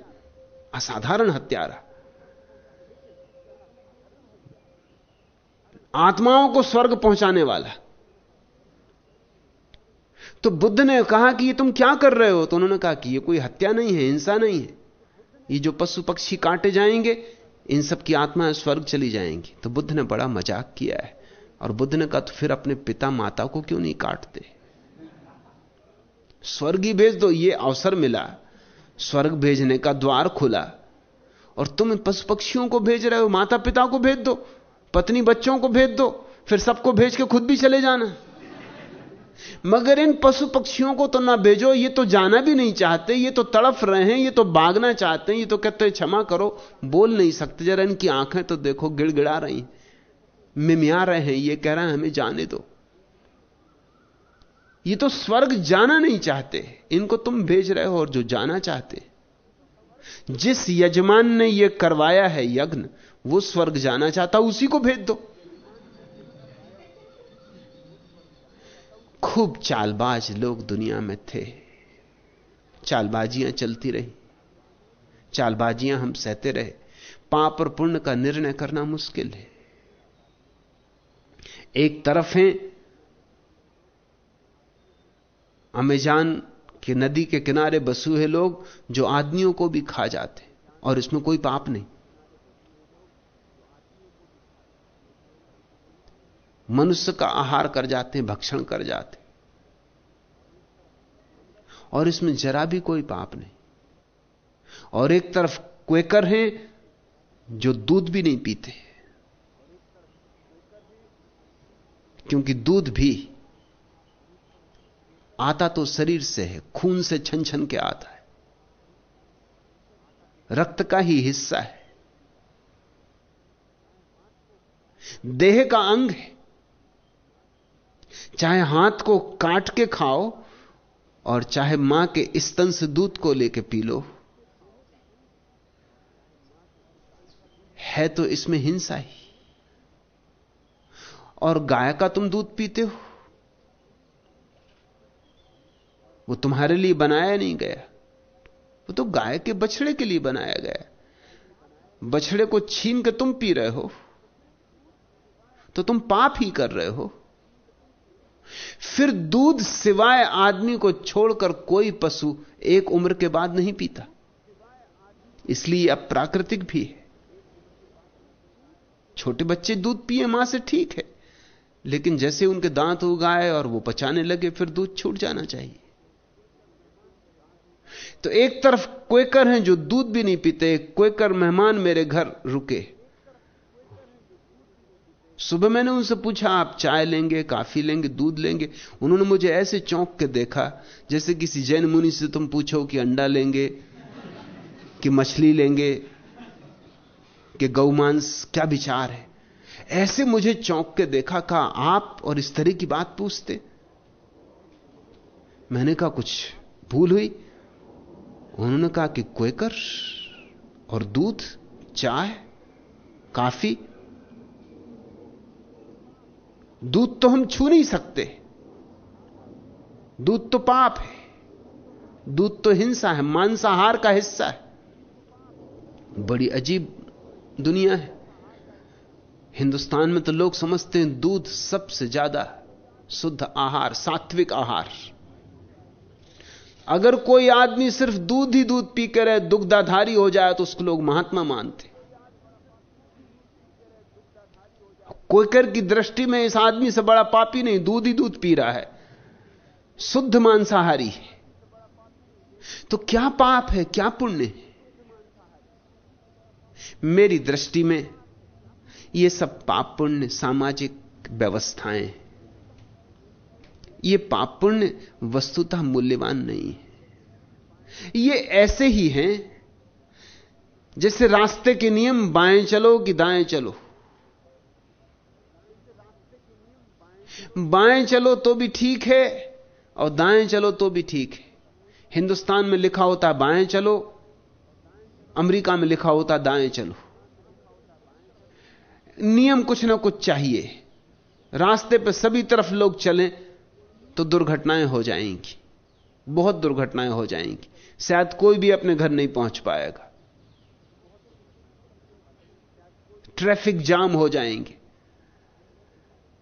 असाधारण हत्यारा। आत्माओं को स्वर्ग पहुँचाने वाला। तो बुद्ध ने कहा कि ये तुम क्या कर रहे हो? तो उन्होंने कहा कि ये कोई हत्या नहीं है, हिंसा नहीं है। ये जो पशु पक्षी काटे जाएँगे, इन सब की आत्माएँ स्वर्ग चली जाएँगी। तो बुद्ध ने बड़ा मज़ाक किया है। और बुद्ध ने कहा तो फिर अपने पिता माता को क्यों नहीं काटते? स्वर्ग ही भेज दो, ये अवसर मिला। स्वर्ग भेजने का द्वार खुला। और तुम पशु पक्षियों को भेज रहे हो माता पिता को भेज दो, पत्नी बच्चों को भेज दो, फिर सबको भेज के खुद भी चले जाना। मगर इन पशु पक्षियों को तो ना भेजो, ये तो जाना भी नहीं चाहते, ये तो तड़फ रहे हैं, ये तो भागना चाहते हैं, ये तो कहते हैं, क्षमा करो। बोल नहीं सकते, जरा इनकी आँखें तो देखो, गिड़गिड़ा रही। मिमिया रहे हैं, ये कह रहे हैं, हमें जाने दो। ये तो स्वर्ग जाना नहीं चाहते। इनको तुम भेज रहे हो और जो जाना चाहते। जिस यजमान ने यह करवाया है यज्ञ, वो स्वर्ग जाना चाहता, उसी को भेज दो। खूब चालबाज लोग दुनिया में थे। चालबाजियाँ चलती रही। चालबाजियाँ हम सहते रहे। पाप और पुण्य का निर्णय करना मुश्किल है। एक तरफ़ है अमेजान की नदी के किनारे बसे हुए लोग जो आदमियों को भी खा जाते और इसमें कोई पाप नहीं। मनुष्य का आहार कर जाते भक्षण कर जाते और इसमें जरा भी कोई पाप नहीं। और एक तरफ़ क्वेकर हैं जो दूध भी नहीं पीते क्योंकि दूध भी आता तो शरीर से है, खून से छन छन के आता है। रक्त का ही हिस्सा है। देह का अंग है। चाहे हाथ को काट के खाओ और चाहे माँ के स्तन से दूध को लेके पी लो, है तो इसमें हिंसा ही। और गाय का तुम दूध पीते हो? वो तुम्हारे लिए बनाया नहीं गया। वो तो गाय के बछड़े के लिए बनाया गया। बछड़े को छीन के तुम पी रहे हो तो तुम पाप ही कर रहे हो। फिर दूध सिवाय आदमी को छोड़कर कोई पशु एक उम्र के बाद नहीं पीता। इसलिए अब प्राकृतिक भी है। छोटे बच्चे दूध पिए, माँ से ठीक है, लेकिन जैसे उनके दांत उगाए और वो पचाने लगे, फिर दूध छूट जाना चाहिए। तो एक तरफ़ क्वेकर हैं जो दूध भी नहीं पीते क्वेकर मेहमान मेरे घर रुके। सुबह मैंने उनसे पूछा, आप चाय लेंगे, काफ़ी लेंगे, दूध लेंगे? उन्होंने मुझे ऐसे चौंक के देखा, जैसे किसी जैन मुनि से तुम पूछो कि अंडा लेंगे, कि मछली लेंगे, कि गौमांस क्या विचार है? ऐसे मुझे चौंक के देखा, कहा, आप और इस तरह की बात पूछते? मैंने कहा, कुछ भूल हुई? उन्होंने कहा कि क्वेकर और दूध, चाय, काफ़ी, दूध तो हम छू नहीं सकते। दूध तो पाप है। दूध तो हिंसा है, मांसाहार का हिस्सा है। बड़ी अजीब दुनिया है। हिंदुस्तान में तो लोग समझते हैं दूध सबसे ज़्यादा शुद्ध आहार, सात्विक आहार। अगर कोई आदमी सिर्फ़ दूध ही दूध पी कर, दुग्धाधारी हो जाए तो उसको लोग महात्मा मानते। कोईकर की दृष्टि में इस आदमी से बड़ा पापी नहीं, दूध ही दूध पी रहा है। शुद्ध मांसाहारी है। तो क्या पाप है, क्या पुण्य है? मेरी दृष्टि में ये सब पाप पुण्य, सामाजिक व्यवस्थाएँ ये पाप पुण्य वस्तुतः मूल्यवान नहीं है। ये ऐसे ही हैं, जैसे रास्ते के नियम, बाएँ चलो कि दाएँ चलो। बाएँ चलो तो भी ठीक है और दाएँ चलो तो भी ठीक है। हिंदुस्तान में लिखा होता है बाएँ चलो, अमेरिका में लिखा होता दाएँ चलो। नियम कुछ ना कुछ चाहिए। रास्ते पर सभी तरफ़ लोग चलें तो दुर्घटनाएँ हो जाएँगी। बहुत दुर्घटनाएँ हो जाएँगी। शायद कोई भी अपने घर नहीं पहुँच पाएगा। ट्रैफ़िक जाम हो जाएँगे।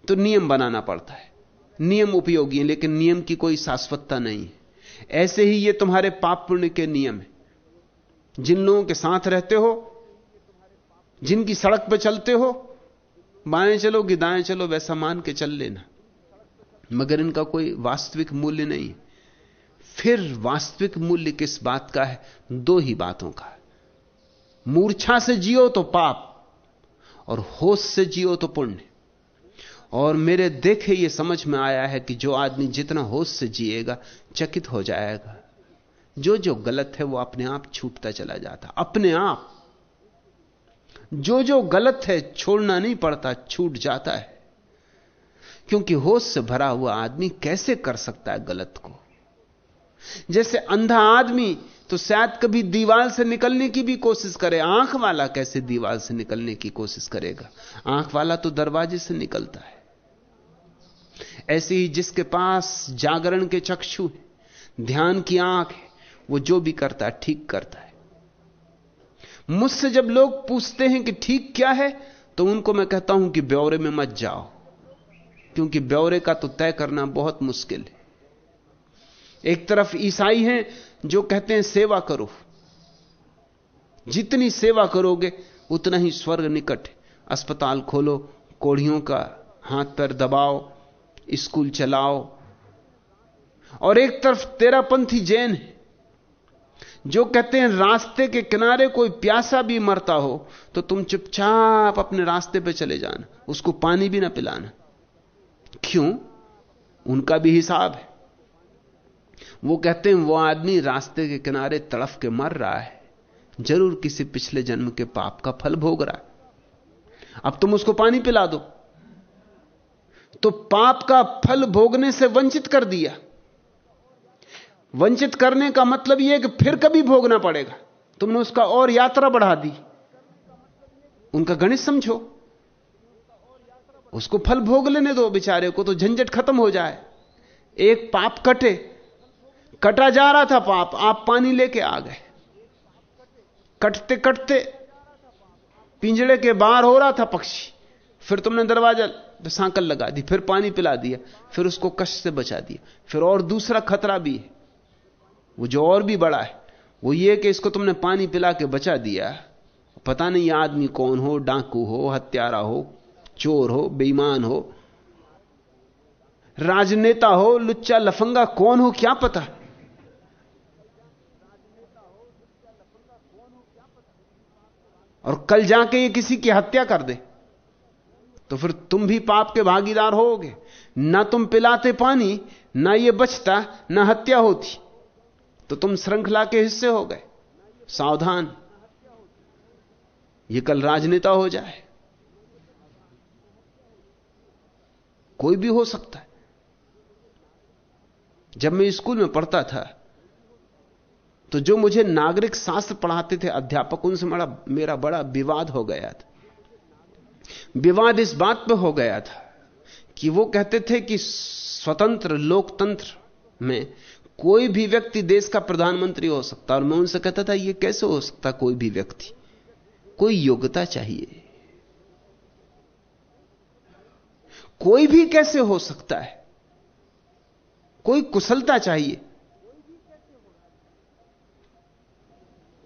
तो नियम बनाना पड़ता है। नियम उपयोगी है, लेकिन नियम की कोई शाश्वतता नहीं है। ऐसे ही ये तुम्हारे पाप पुण्य के नियम है। जिन लोगों के साथ रहते हो, जिनकी सड़क पर चलते हो, बाएँ चलो कि दाएँ चलो, वैसा मान के चल लेना। मगर इनका कोई वास्तविक मूल्य नहीं। फिर वास्तविक मूल्य किस बात का है? दो ही बातों का मूर्छा से जियो तो पाप, और होश से जियो तो पुण्य। और मेरे देखे ये समझ में आया है कि जो आदमी जितना होश से जिएगा, चकित हो जाएगा। जो जो गलत है, वो अपने आप छूटता चला जाता। अपने आप। जो जो गलत है, छोड़ना नहीं पड़ता, छूट जाता है। क्योंकि होश से भरा हुआ आदमी कैसे कर सकता है गलत को? जैसे अंधा आदमी तो शायद कभी दीवार से निकलने की भी कोशिश करे, आँख वाला कैसे दीवार से निकलने की कोशिश करेगा? आँख वाला तो दरवाजे से निकलता है। ऐसे ही जिसके पास जागरण के चक्षु है, ध्यान की आँख है, वो जो भी करता है, ठीक करता है। मुझसे जब लोग पूछते हैं कि ठीक क्या है तो उनको मैं कहता हूँ कि ब्यौरे में मत जाओ। क्योंकि ब्यौरे का तो तय करना बहुत मुश्किल है। एक तरफ़ ईसाई हैं जो कहते हैं, सेवा करो। जितनी सेवा करोगे, उतना ही स्वर्ग निकट अस्पताल खोलो, कोढ़ियों का हाथ पैर दबाओ, स्कूल चलाओ। और एक तरफ़ तेरापंथी जैन है, जो कहते हैं, रास्ते के किनारे कोई प्यासा भी मरता हो तो तुम चुपचाप अपने रास्ते पे चले जाना, उसको पानी भी ना पिलाना। क्यों? उनका भी हिसाब है। वो कहते हैं, वो आदमी रास्ते के किनारे तड़फ के मर रहा है। ज़रूर किसी पिछले जन्म के पाप का फल भोग रहा है। अब तुम उसको पानी पिला दो। तो पाप का फल भोगने से वंचित कर दिया। वंचित करने का मतलब यह कि फिर कभी भोगना पड़ेगा। तुमने उसका और यात्रा बढ़ा दी। उनका गणित समझो। उसको फल भोग लेने दो बेचारे को तो झंझट खत्म हो जाए। एक पाप कटे, कटा जा रहा था पाप, आप पानी लेके आ गए। कटते कटते पिंजड़े के बाहर हो रहा था पक्षी। फिर तुमने दरवाज़ा सांकल लगा दी, फिर पानी पिला दिया, फिर उसको कष्ट से बचा दिया। फिर और दूसरा खतरा भी है। वो जो और भी बड़ा है, वो ये कि इसको तुमने पानी पिला के बचा दिया। पता नहीं आदमी कौन हो, डाकू हो, हत्यारा हो चोर हो, बेईमान हो, राजनेता हो, लुच्चा लफंगा कौन हो, क्या पता? और कल जाके ये किसी की हत्या कर दे तो फिर तुम भी पाप के भागीदार होगे। ना तुम पिलाते पानी, ना ये बचता, ना हत्या होती तो तुम श्रृंखला के हिस्से हो गए। सावधान। ये कल राजनेता हो जाए। कोई भी हो सकता है। जब मैं स्कूल में पढ़ता था तो जो मुझे नागरिक शास्त्र पढ़ाते थे, अध्यापक, उनसे बड़ा मेरा बड़ा विवाद हो गया था। विवाद इस बात पर हो गया था कि वो कहते थे कि स्वतंत्र लोकतंत्र में कोई भी व्यक्ति देश का प्रधानमंत्री हो सकता और मैं उनसे कहता था यह कैसे हो सकता कोई भी व्यक्ति? कोई योग्यता चाहिए? कोई भी कैसे हो सकता है? कोई कुशलता चाहिए।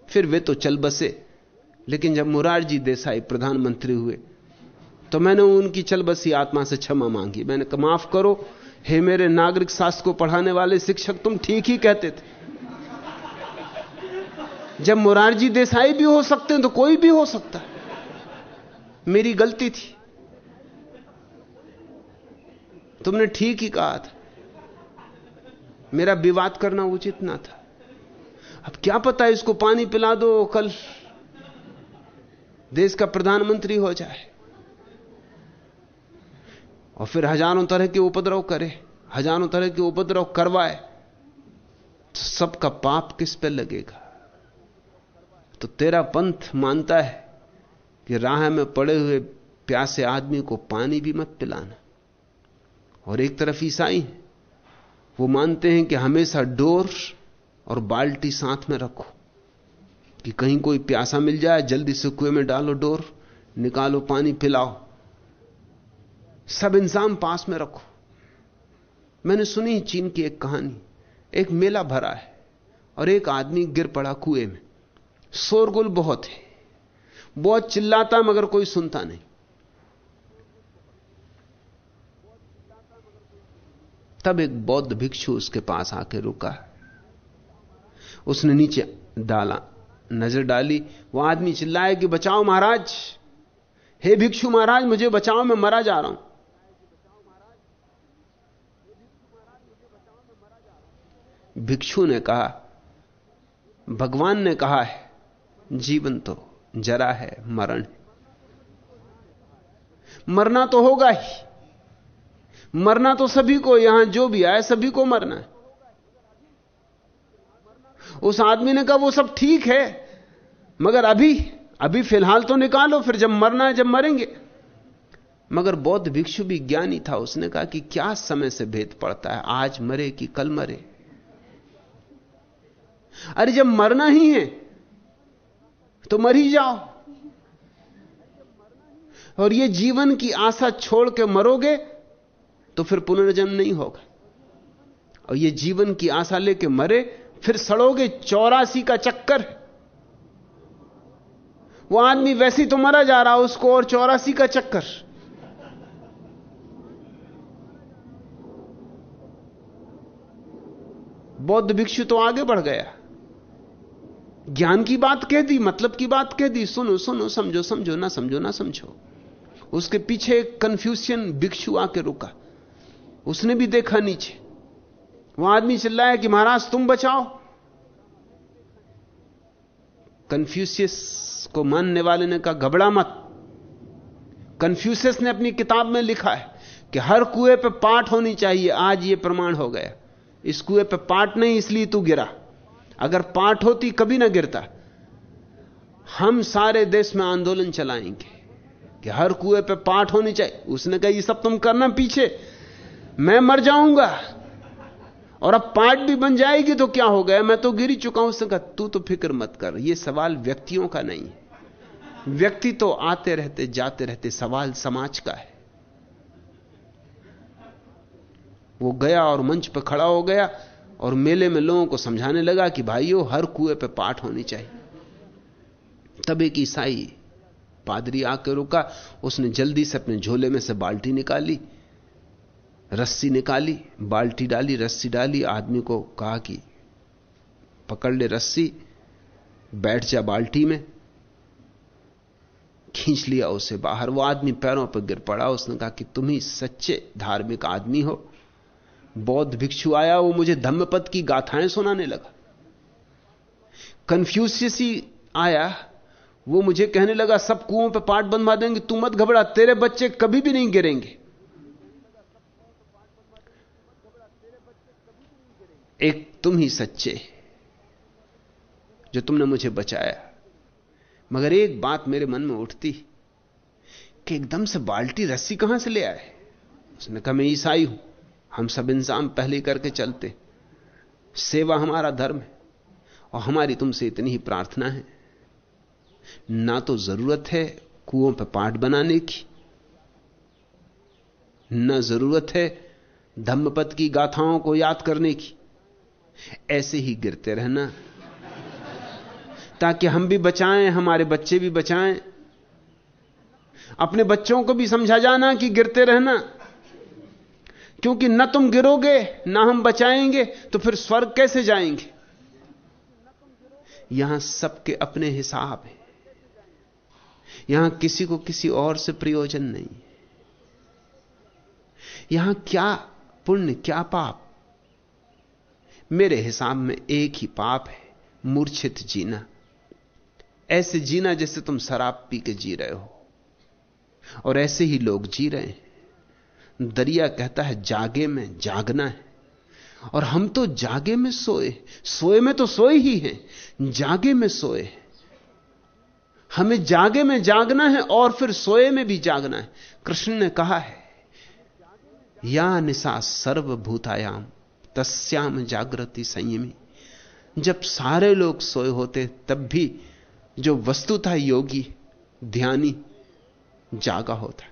फिर वे तो चल बसे। लेकिन जब मुरारजी देसाई प्रधानमंत्री हुए तो मैंने उनकी चल बसी आत्मा से क्षमा मांगी। मैंने कहा, माफ़ करो। हे मेरे नागरिक शास्त्र को पढ़ाने वाले शिक्षक, तुम ठीक ही कहते थे। जब मुरारजी देसाई भी हो सकते हैं तो कोई भी हो सकता है। मेरी गलती थी। तुमने ठीक ही कहा था। मेरा विवाद करना उचित ना था। अब क्या पता इसको पानी पिला दो, कल देश का प्रधानमंत्री हो जाए। और फिर हज़ारों तरह के उपद्रव करे, हज़ारों तरह के उपद्रव करवाए तो सबका पाप किस पे लगेगा? तो तेरा पंथ मानता है कि राह में पड़े हुए प्यासे आदमी को पानी भी मत पिलाना। और एक तरफ़ ईसाई वो मानते हैं कि हमेशा डोर और बाल्टी साथ में रखो कि कहीं कोई प्यासा मिल जाए, जल्दी से कुएँ में डालो डोर, निकालो पानी, पिलाओ। सब इंसान पास में रखो। मैंने सुनी चीन की एक कहानी। एक मेला भरा है और एक आदमी गिर पड़ा कुएँ में। शोरगुल बहुत है। बहुत चिल्लाता मगर कोई सुनता नहीं। तब एक बौद्ध भिक्षु उसके पास आके रुका। उसने नीचे डाला, नज़र डाली वह आदमी चिल्लाए कि, बचाओ महाराज! हे भिक्षु महाराज, मुझे बचाओ, मैं मरा जा रहा हूँ। भिक्षु ने कहा, भगवान ने कहा है, जीवन तो जरा है, मरण मरना तो होगा ही। मरना तो सभी को, यहाँ जो भी आए सभी को मरना है। उस आदमी ने कहा, वो सब ठीक है, मगर अभी अभी फ़िलहाल तो निकालो, फिर जब मरना है, जब मरेंगे। मगर बौद्ध भिक्षु भी ज्ञानी था, उसने कहा कि क्या समय से भेद पड़ता है, आज मरे कि कल मरे। अरे जब मरना ही है तो मर ही जाओ। और ये जीवन की आशा छोड़ के मरोगे तो फिर पुनर्जन्म नहीं होगा। और ये जीवन की आशा लेके मरे, फिर सड़ोगे चौरासी का चक्कर। वो आदमी वैसे तो मरा जा रहा, उसको और चौरासी का चक्कर। बौद्ध भिक्षु तो आगे बढ़ गया। ज्ञान की बात कह दी मतलब की बात कह दी, सुनो सुनो, समझो समझो, ना समझो ना समझो। उसके पीछे एक कन्फ्यूशियन भिक्षु आके रुका। उसने भी देखा नीचे। वो आदमी चिल्लाया कि, महाराज, तुम बचाओ। कन्फ्यूशियस को मानने वाले ने कहा, घबरा मत। कन्फ्यूशियस ने अपनी किताब में लिखा है कि, हर कुएँ पे पाठ होनी चाहिए। आज ये प्रमाण हो गया। इस कुएँ पे पाठ नहीं, इसलिए तू गिरा। अगर पाठ होती, कभी ना गिरता। हम सारे देश में आंदोलन चलाएँगे कि हर कुएँ पे पाठ होनी चाहिए। उसने कहा, ये सब तुम करना पीछे। मैं मर जाऊँगा। और अब पाठ भी बन जाएगी तो क्या हो गया मैं तो गिर चुका हूँ। उसने कहा, तू तो फ़िक्र मत कर। यह सवाल व्यक्तियों का नहीं। है व्यक्ति तो आते रहते, जाते रहते, सवाल समाज का है। वो गया और मंच पर खड़ा हो गया और मेले में लोगों को समझाने लगा कि भाइयों, हर कुएँ पे पाठ होनी चाहिए। तब एक ईसाई पादरी आकर रुका। उसने जल्दी से अपने झोले में से बाल्टी निकाली। रस्सी निकाली, बाल्टी डाली, रस्सी डाली, आदमी को कहा कि पकड़ ले रस्सी, बैठ जा बाल्टी में, खींच लिया उसे बाहर, वो आदमी पैरों पर गिर पड़ा, उसने कहा कि तुम ही सच्चे धार्मिक आदमी हो, बौद्ध भिक्षु आया, वो मुझे धम्मपद की गाथाएँ सुनाने लगा। कन्फ्यूशियस ही आया, वो मुझे कहने लगा, सब कुओं पे पाठ बनवा देंगे, तू मत घबरा, तेरे बच्चे कभी भी नहीं गिरेंगे। एक तुम ही सच्चे जो तुमने मुझे बचाया। मगर एक बात मेरे मन में उठती कि एकदम से बाल्टी रस्सी कहाँ से ले आए? उसने कहा, मैं ईसाई हूँ, हम सब इंसान पहले करके चलते सेवा हमारा धर्म है और हमारी तुमसे इतनी ही प्रार्थना है। ना तो ज़रूरत है कुओं पर पाठ बनाने की, न ज़रूरत है धम्मपद की गाथाओं को याद करने की ऐसे ही गिरते रहना। ताकि हम भी बचाएँ, हमारे बच्चे भी बचाएँ। अपने बच्चों को भी समझा जाना कि गिरते रहना। क्योंकि न तुम गिरोगे, ना हम बचाएँगे तो फिर स्वर्ग कैसे जाएँगे? यहाँ सबके अपने हिसाब है। यहाँ किसी को किसी और से प्रयोजन नहीं। यहाँ क्या पुण्य, क्या पाप? मेरे हिसाब में एक ही पाप है, मूर्छित जीना। ऐसे जीना जैसे तुम शराब पी के जी रहे हो, और ऐसे ही लोग जी रहे हैं। दरिया कहता है, जागे में जागना है। और हम तो जागे में सोए सोए में तो सोए ही हैं, जागे में सोए हमें जागे में जागना है और फिर सोए में भी जागना है। कृष्ण ने कहा है, या निशा सर्वभूतायाम। तस्याम जागृति संयमी। जब सारे लोग सोए होते, तब भी जो वस्तु था योगी, ध्यानी, जागा होता।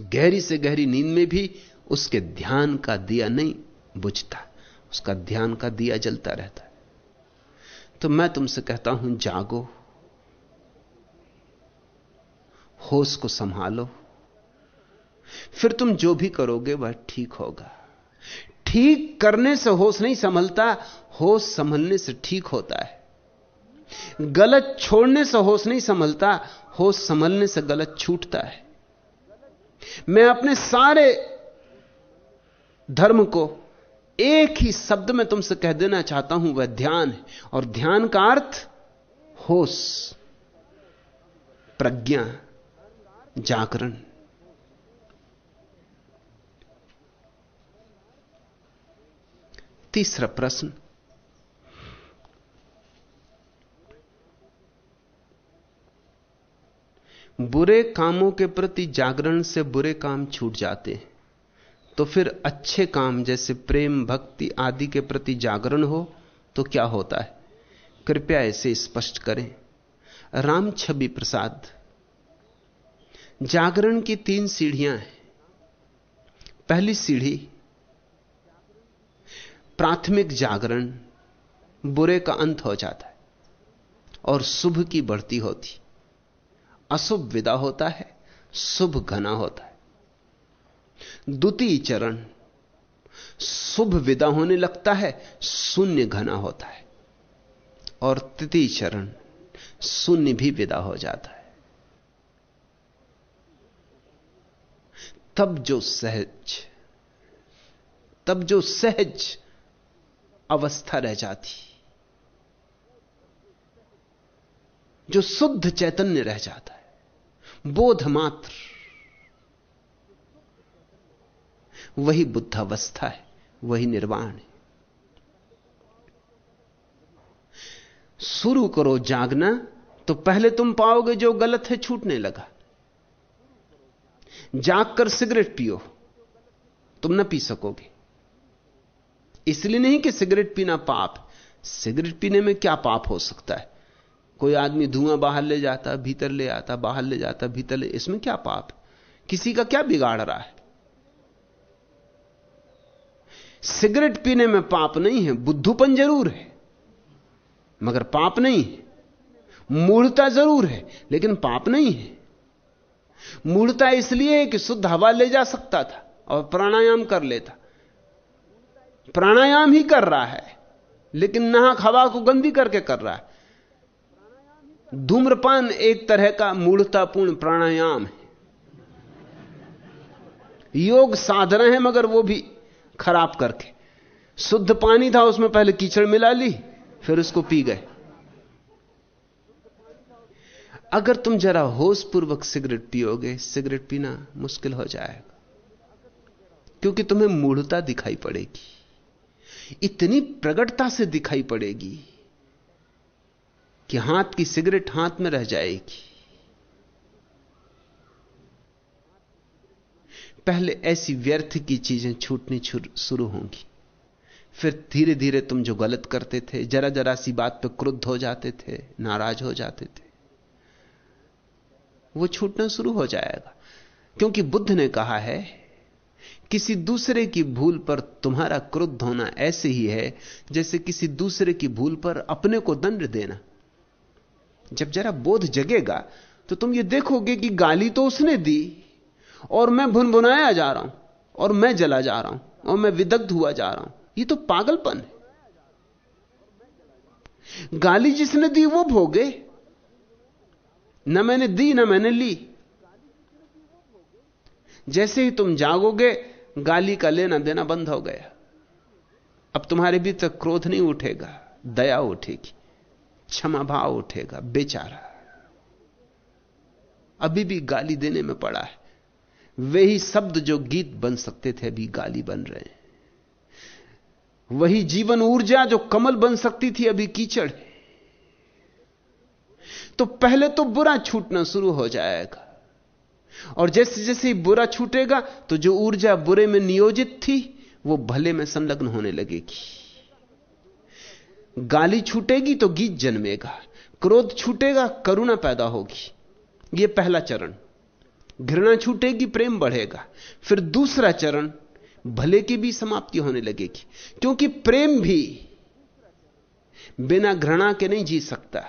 गहरी से गहरी नींद में भी उसके ध्यान का दिया नहीं बुझता। उसका ध्यान का दिया जलता रहता। है तो मैं तुमसे कहता हूँ, जागो। होश को संभालो। फिर तुम जो भी करोगे, वह ठीक होगा। ठीक करने से होश नहीं संभलता, होश संभलने से ठीक होता है। गलत छोड़ने से होश नहीं संभलता, होश संभलने से गलत छूटता है। मैं अपने सारे धर्म को एक ही शब्द में तुमसे कह देना चाहता हूँ, वह ध्यान है। और ध्यान का अर्थ होश, प्रज्ञा, जागरण। तीसरा प्रश्न। बुरे कामों के प्रति जागरण से बुरे काम छूट जाते हैं तो फिर अच्छे काम जैसे प्रेम, भक्ति आदि के प्रति जागरण हो तो क्या होता है? कृपया इसे स्पष्ट करें। राम छवि प्रसाद। जागरण की तीन सीढ़ियाँ हैं। पहली सीढ़ी प्राथमिक जागरण बुरे का अंत हो जाता है और शुभ की बढ़ती होती। अशुभ विदा होता है, शुभ घना होता है। द्वितीय चरण, शुभ विदा होने लगता है, शून्य घना होता है। और तृतीय चरण, शून्य भी विदा हो जाता है। तब जो सहज, तब जो सहज अवस्था रह जाती। जो शुद्ध चैतन्य रह जाता है, बोध मात्र। वही बुद्धावस्था है, वही निर्वाण है। शुरू करो जागना तो पहले तुम पाओगे जो गलत है छूटने लगा। जाग कर सिगरेट पियो, तुम ना पी सकोगे। इसलिए नहीं कि सिगरेट पीना पाप सिगरेट पीने में क्या पाप हो सकता है? कोई आदमी धुआँ बाहर ले जाता, भीतर ले आता, बाहर ले जाता, भीतर ले, इसमें क्या पाप किसी का क्या बिगाड़ रहा है? सिगरेट पीने में पाप नहीं है, बुद्धूपन ज़रूर है, मगर पाप नहीं है। मूढ़ता ज़रूर है, लेकिन पाप नहीं है। मूढ़ता इसलिए है कि शुद्ध हवा ले जा सकता था और प्राणायाम कर लेता। प्राणायाम ही कर रहा है, लेकिन नाहक हवा को गंदी करके कर रहा है। धूम्रपान एक तरह का मूढ़तापूर्ण प्राणायाम है। योग साधना है, मगर वो भी खराब करके। शुद्ध पानी था, उसमें पहले कीचड़ मिला ली, फिर उसको पी गए। अगर तुम जरा होश पूर्वक सिगरेट पियोगे, सिगरेट पीना मुश्किल हो जाएगा, क्योंकि तुम्हें मूढ़ता दिखाई पड़ेगी। इतनी प्रगटता से दिखाई पड़ेगी कि हाथ की सिगरेट हाथ में रह जाएगी। पहले ऐसी व्यर्थ की चीज़ें छूटनी शुरू होंगी। फिर धीरे धीरे तुम जो गलत करते थे जरा जरा सी बात पर क्रुद्ध हो जाते थे, नाराज़ हो जाते थे, वो छूटना शुरू हो जाएगा। क्योंकि बुद्ध ने कहा है किसी दूसरे की भूल पर तुम्हारा क्रुद्ध होना ऐसे ही है, जैसे किसी दूसरे की भूल पर अपने को दंड देना। जब जरा बोध जगेगा तो तुम ये देखोगे कि गाली तो उसने दी, और मैं भुनभुनाया जा रहा हूँ, और मैं जला जा रहा हूँ, और मैं विदग्ध हुआ जा रहा हूँ। ये तो पागलपन है। गाली जिसने दी, वो भोगे। न मैंने दी, ना मैंने ली। जैसे ही तुम जागोगे गाली का लेना देना बंद हो गया। अब तुम्हारे भीतर क्रोध नहीं उठेगा, दया उठेगी, क्षमा भाव उठेगा, बेचारा। अभी भी गाली देने में पड़ा है। वे ही शब्द जो गीत बन सकते थे, अभी गाली बन रहे हैं। वही जीवन ऊर्जा जो कमल बन सकती थी, अभी कीचड़ तो पहले तो बुरा छूटना शुरू हो जाएगा। और जैसे जैसे ही बुरा छूटेगा तो जो ऊर्जा बुरे में नियोजित थी, वो भले में संलग्न होने लगेगी। गाली छूटेगी तो गीत जन्मेगा, क्रोध छूटेगा, करुणा पैदा होगी। यह पहला चरण। घृणा छूटेगी, प्रेम बढ़ेगा। फिर दूसरा चरण, भले की भी समाप्ति होने लगेगी। क्योंकि प्रेम भी बिना घृणा के नहीं जी सकता।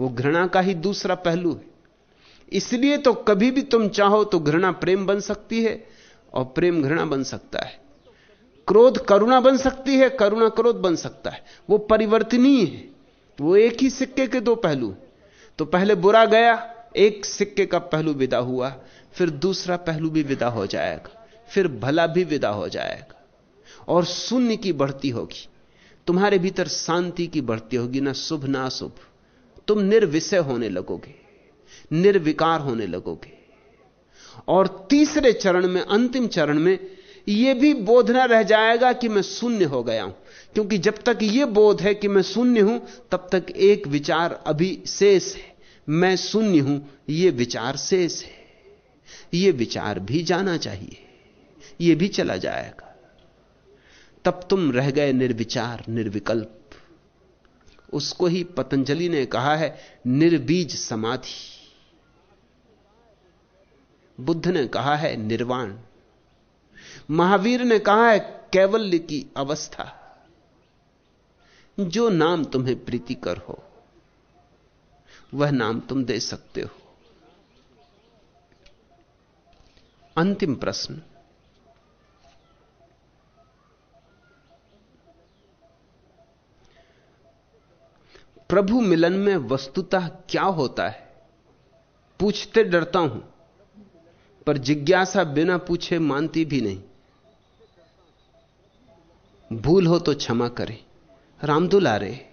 वो घृणा का ही दूसरा पहलू है। इसलिए तो कभी भी तुम चाहो तो घृणा प्रेम बन सकती है और प्रेम घृणा बन सकता है। क्रोध करुणा बन सकती है, करुणा क्रोध बन सकता है। वो परिवर्तनीय है। वो एक ही सिक्के के दो पहलू। तो पहले बुरा गया, एक सिक्के का पहलू विदा हुआ, फिर दूसरा पहलू भी विदा हो जाएगा, फिर भला भी विदा हो जाएगा। और शून्य की बढ़ती होगी। तुम्हारे भीतर शांति की बढ़ती होगी, ना शुभ, ना अशुभ। तुम निर्विषय होने लगोगे। निर्विकार होने लगोगे। और तीसरे चरण में, अंतिम चरण में यह भी बोध ना रह जाएगा कि मैं शून्य हो गया हूँ। क्योंकि जब तक यह बोध है कि मैं शून्य हूँ, तब तक एक विचार अभी शेष है। मैं शून्य हूँ यह विचार शेष है। यह विचार भी जाना चाहिए यह भी चला जाएगा। तब तुम रह गए निर्विचार, निर्विकल्प। उसको ही पतंजलि ने कहा है, निर्बीज समाधि। बुद्ध ने कहा है निर्वाण। महावीर ने कहा है कैवल्य की अवस्था। जो नाम तुम्हें प्रीतिकर हो, वह नाम तुम दे सकते हो। अंतिम प्रश्न। प्रभु मिलन में वस्तुतः क्या होता है? पूछते डरता हूँ। पर जिज्ञासा बिना पूछे मानती भी नहीं। भूल हो तो क्षमा करें, राम दुलारे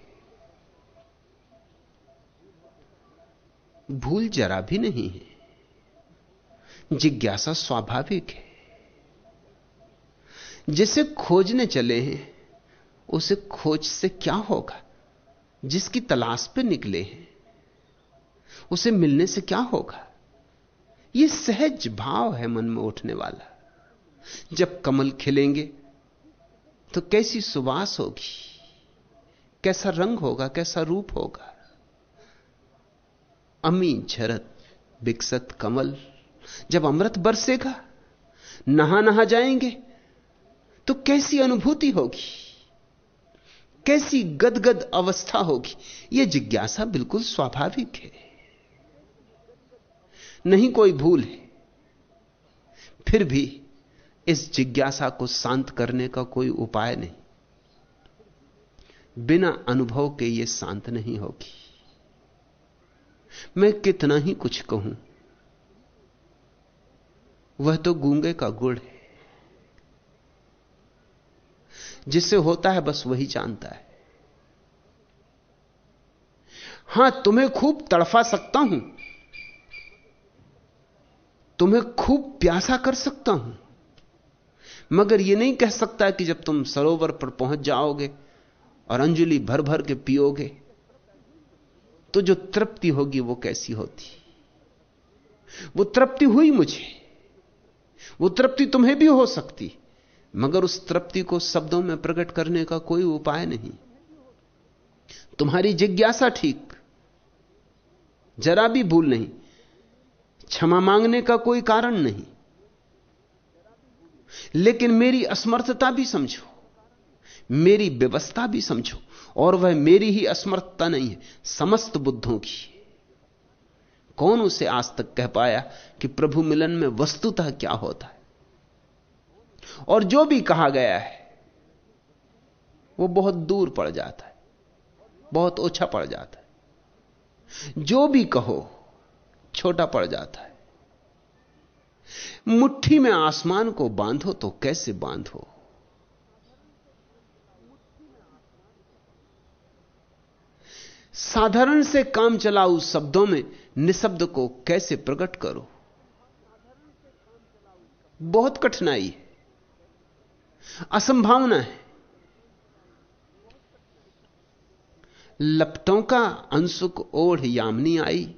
भूल जरा भी नहीं है, जिज्ञासा स्वाभाविक है। जिसे खोजने चले हैं, उसे खोज से क्या होगा? जिसकी तलाश पे निकले हैं, उसे मिलने से क्या होगा? यह सहज भाव है मन में उठने वाला। जब कमल खिलेंगे तो कैसी सुवास होगी? कैसा रंग होगा, कैसा रूप होगा? अमी झरत विकसत कमल, जब अमृत बरसेगा नहा नहा जाएँगे तो कैसी अनुभूति होगी? कैसी गदगद अवस्था होगी? यह जिज्ञासा बिल्कुल स्वाभाविक है। नहीं कोई भूल है। फिर भी इस जिज्ञासा को शांत करने का कोई उपाय नहीं। बिना अनुभव के यह शांत नहीं होगी। मैं कितना ही कुछ कहूँ, वह तो गूँगे का गुड़ है। जिससे होता है बस वही जानता है। हाँ, तुम्हें खूब तड़फा सकता हूँ तुम्हें खूब प्यासा कर सकता हूँ। मगर यह नहीं कह सकता कि जब तुम सरोवर पर पहुँच जाओगे और अंजलि भर भर के पियोगे तो जो तृप्ति होगी वो कैसी होती? वो तृप्ति हुई मुझे। वो तृप्ति तुम्हें भी हो सकती, मगर उस तृप्ति को शब्दों में प्रकट करने का कोई उपाय नहीं। तुम्हारी जिज्ञासा ठीक, जरा भी भूल नहीं क्षमा मांगने का कोई कारण नहीं। लेकिन मेरी असमर्थता भी समझो, मेरी व्यवस्था भी समझो, और वह मेरी ही असमर्थता नहीं है, समस्त बुद्धों की कौन उसे आज तक कह पाया कि प्रभु मिलन में वस्तुतः क्या होता है? और जो भी कहा गया है, वो बहुत दूर पड़ जाता है, बहुत ओछा पड़ जाता है। जो भी कहो छोटा पड़ जाता है। मुट्ठी में आसमान को बांधो तो कैसे बांधो? साधारण से काम चलाऊ शब्दों में निशब्द को कैसे प्रकट करो? बहुत कठिनाई है। असंभावना है। लपटों का अंशुक ओढ़ यामनी आई।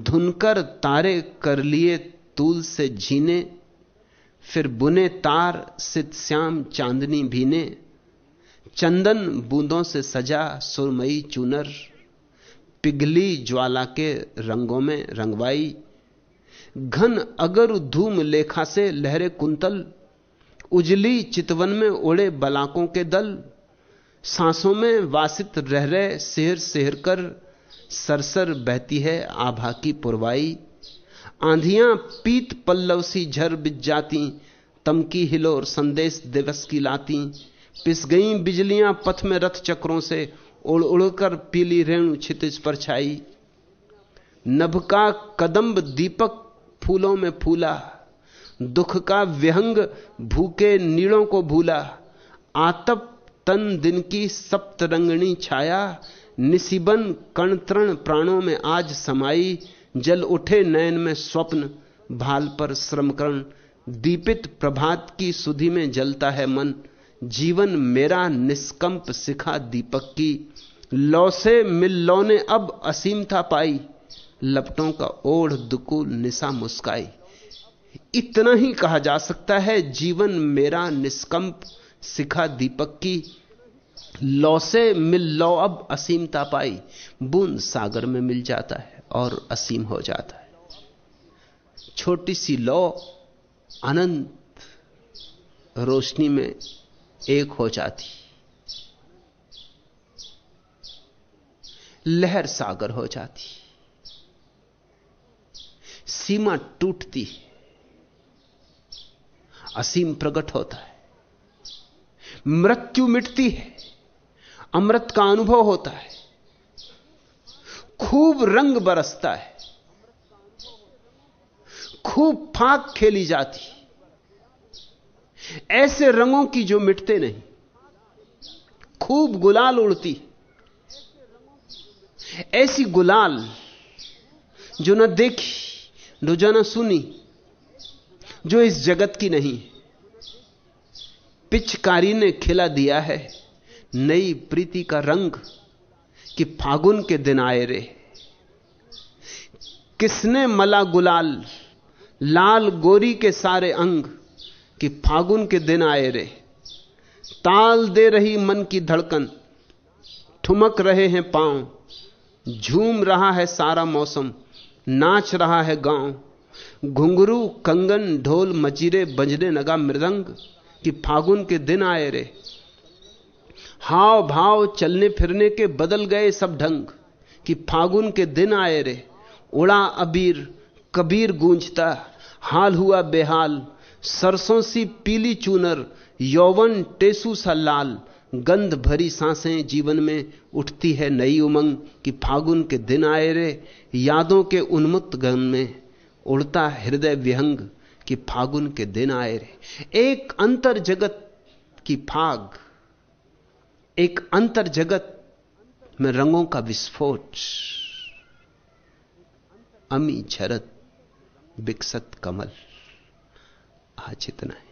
धुनकर तारे कर लिए तूल से झीने फिर बुने तार सित श्याम चांदनी भीने, चंदन बूंदों से सजा सुरमई चूनर, पिघली ज्वाला के रंगों में रंगवाई, घन अगर धूम लेखा से लहरे कुंतल, उजली चितवन में उड़े बलाकों के दल, सांसों में वासित रह रहे सेहर सेहर कर सरसर बहती है आभा की पुरवाई। आंधियाँ पीत पल्लव सी झर बिज जाती तमकी हिलोर संदेश दिवस की लाती। पिस गई बिजलियाँ पथ में रथ चक्रों से, उड़ उड़कर पीली रेणु छितिज पर छाई। नभ का कदम्ब दीपक फूलों में फूला, दुख का व्यंग भूखे नीड़ों को भूला। आतप तन दिन की सप्तरंगणी छाया निशिबन कण तृण प्राणों में आज समाई, जल उठे नयन में स्वप्न, भाल पर श्रमकरण। दीपित प्रभात की सुधि में जलता है मन, जीवन मेरा निष्कंप सिखा दीपक की। लौ से मिल लौ ने अब असीमता पाई, लपटों का ओढ़ दुकुल निशा मुस्काई। इतना ही कहा जा सकता है, जीवन मेरा निष्कंप सिखा दीपक की। लौ से मिल लौ, अब असीमता पाई बूंद सागर में मिल जाता है और असीम हो जाता है। छोटी सी लौ अनंत रोशनी में एक हो जाती। लहर सागर हो जाती। सीमा टूटती असीम प्रकट होता है। मृत्यु मिटती है। अमृत का अनुभव होता है। खूब रंग बरसता है। खूब फाक खेली जाती ऐसे रंगों की जो मिटते नहीं। खूब गुलाल उड़ती ऐसी गुलाल जो न देखी, जो न सुनी, जो इस जगत की नहीं पिचकारी ने खिला दिया है। नई प्रीति का रंग कि फागुन के दिन आए रे। किसने मला गुलाल, लाल गोरी के सारे अंग कि फागुन के दिन आए रे। ताल दे रही मन की धड़कन, ठुमक रहे हैं पाँव। झूम रहा है सारा मौसम, नाच रहा है गाँव। घुंघरू, कंगन, ढोल, मजीरे बजने लगा मृदंग कि फागुन के दिन आए रे। हाव भाव चलने फिरने के बदल गए सब ढंग, कि फागुन के दिन आए रे। उड़ा अबीर, कबीर गूंजता, हाल हुआ बेहाल, सरसों सी पीली चूनर, यौवन टेसू सा लाल, गंध भरी साँसें जीवन में उठती है नई उमंग, कि फागुन के दिन आए रे। यादों के उन्मुक्त गन में उड़ता हृदय विहंग, कि फागुन के दिन आए रे। एक अंतर जगत की फाग एक अंतर जगत में रंगों का विस्फोट अमी झरत विकसत कमल। आज इतना है।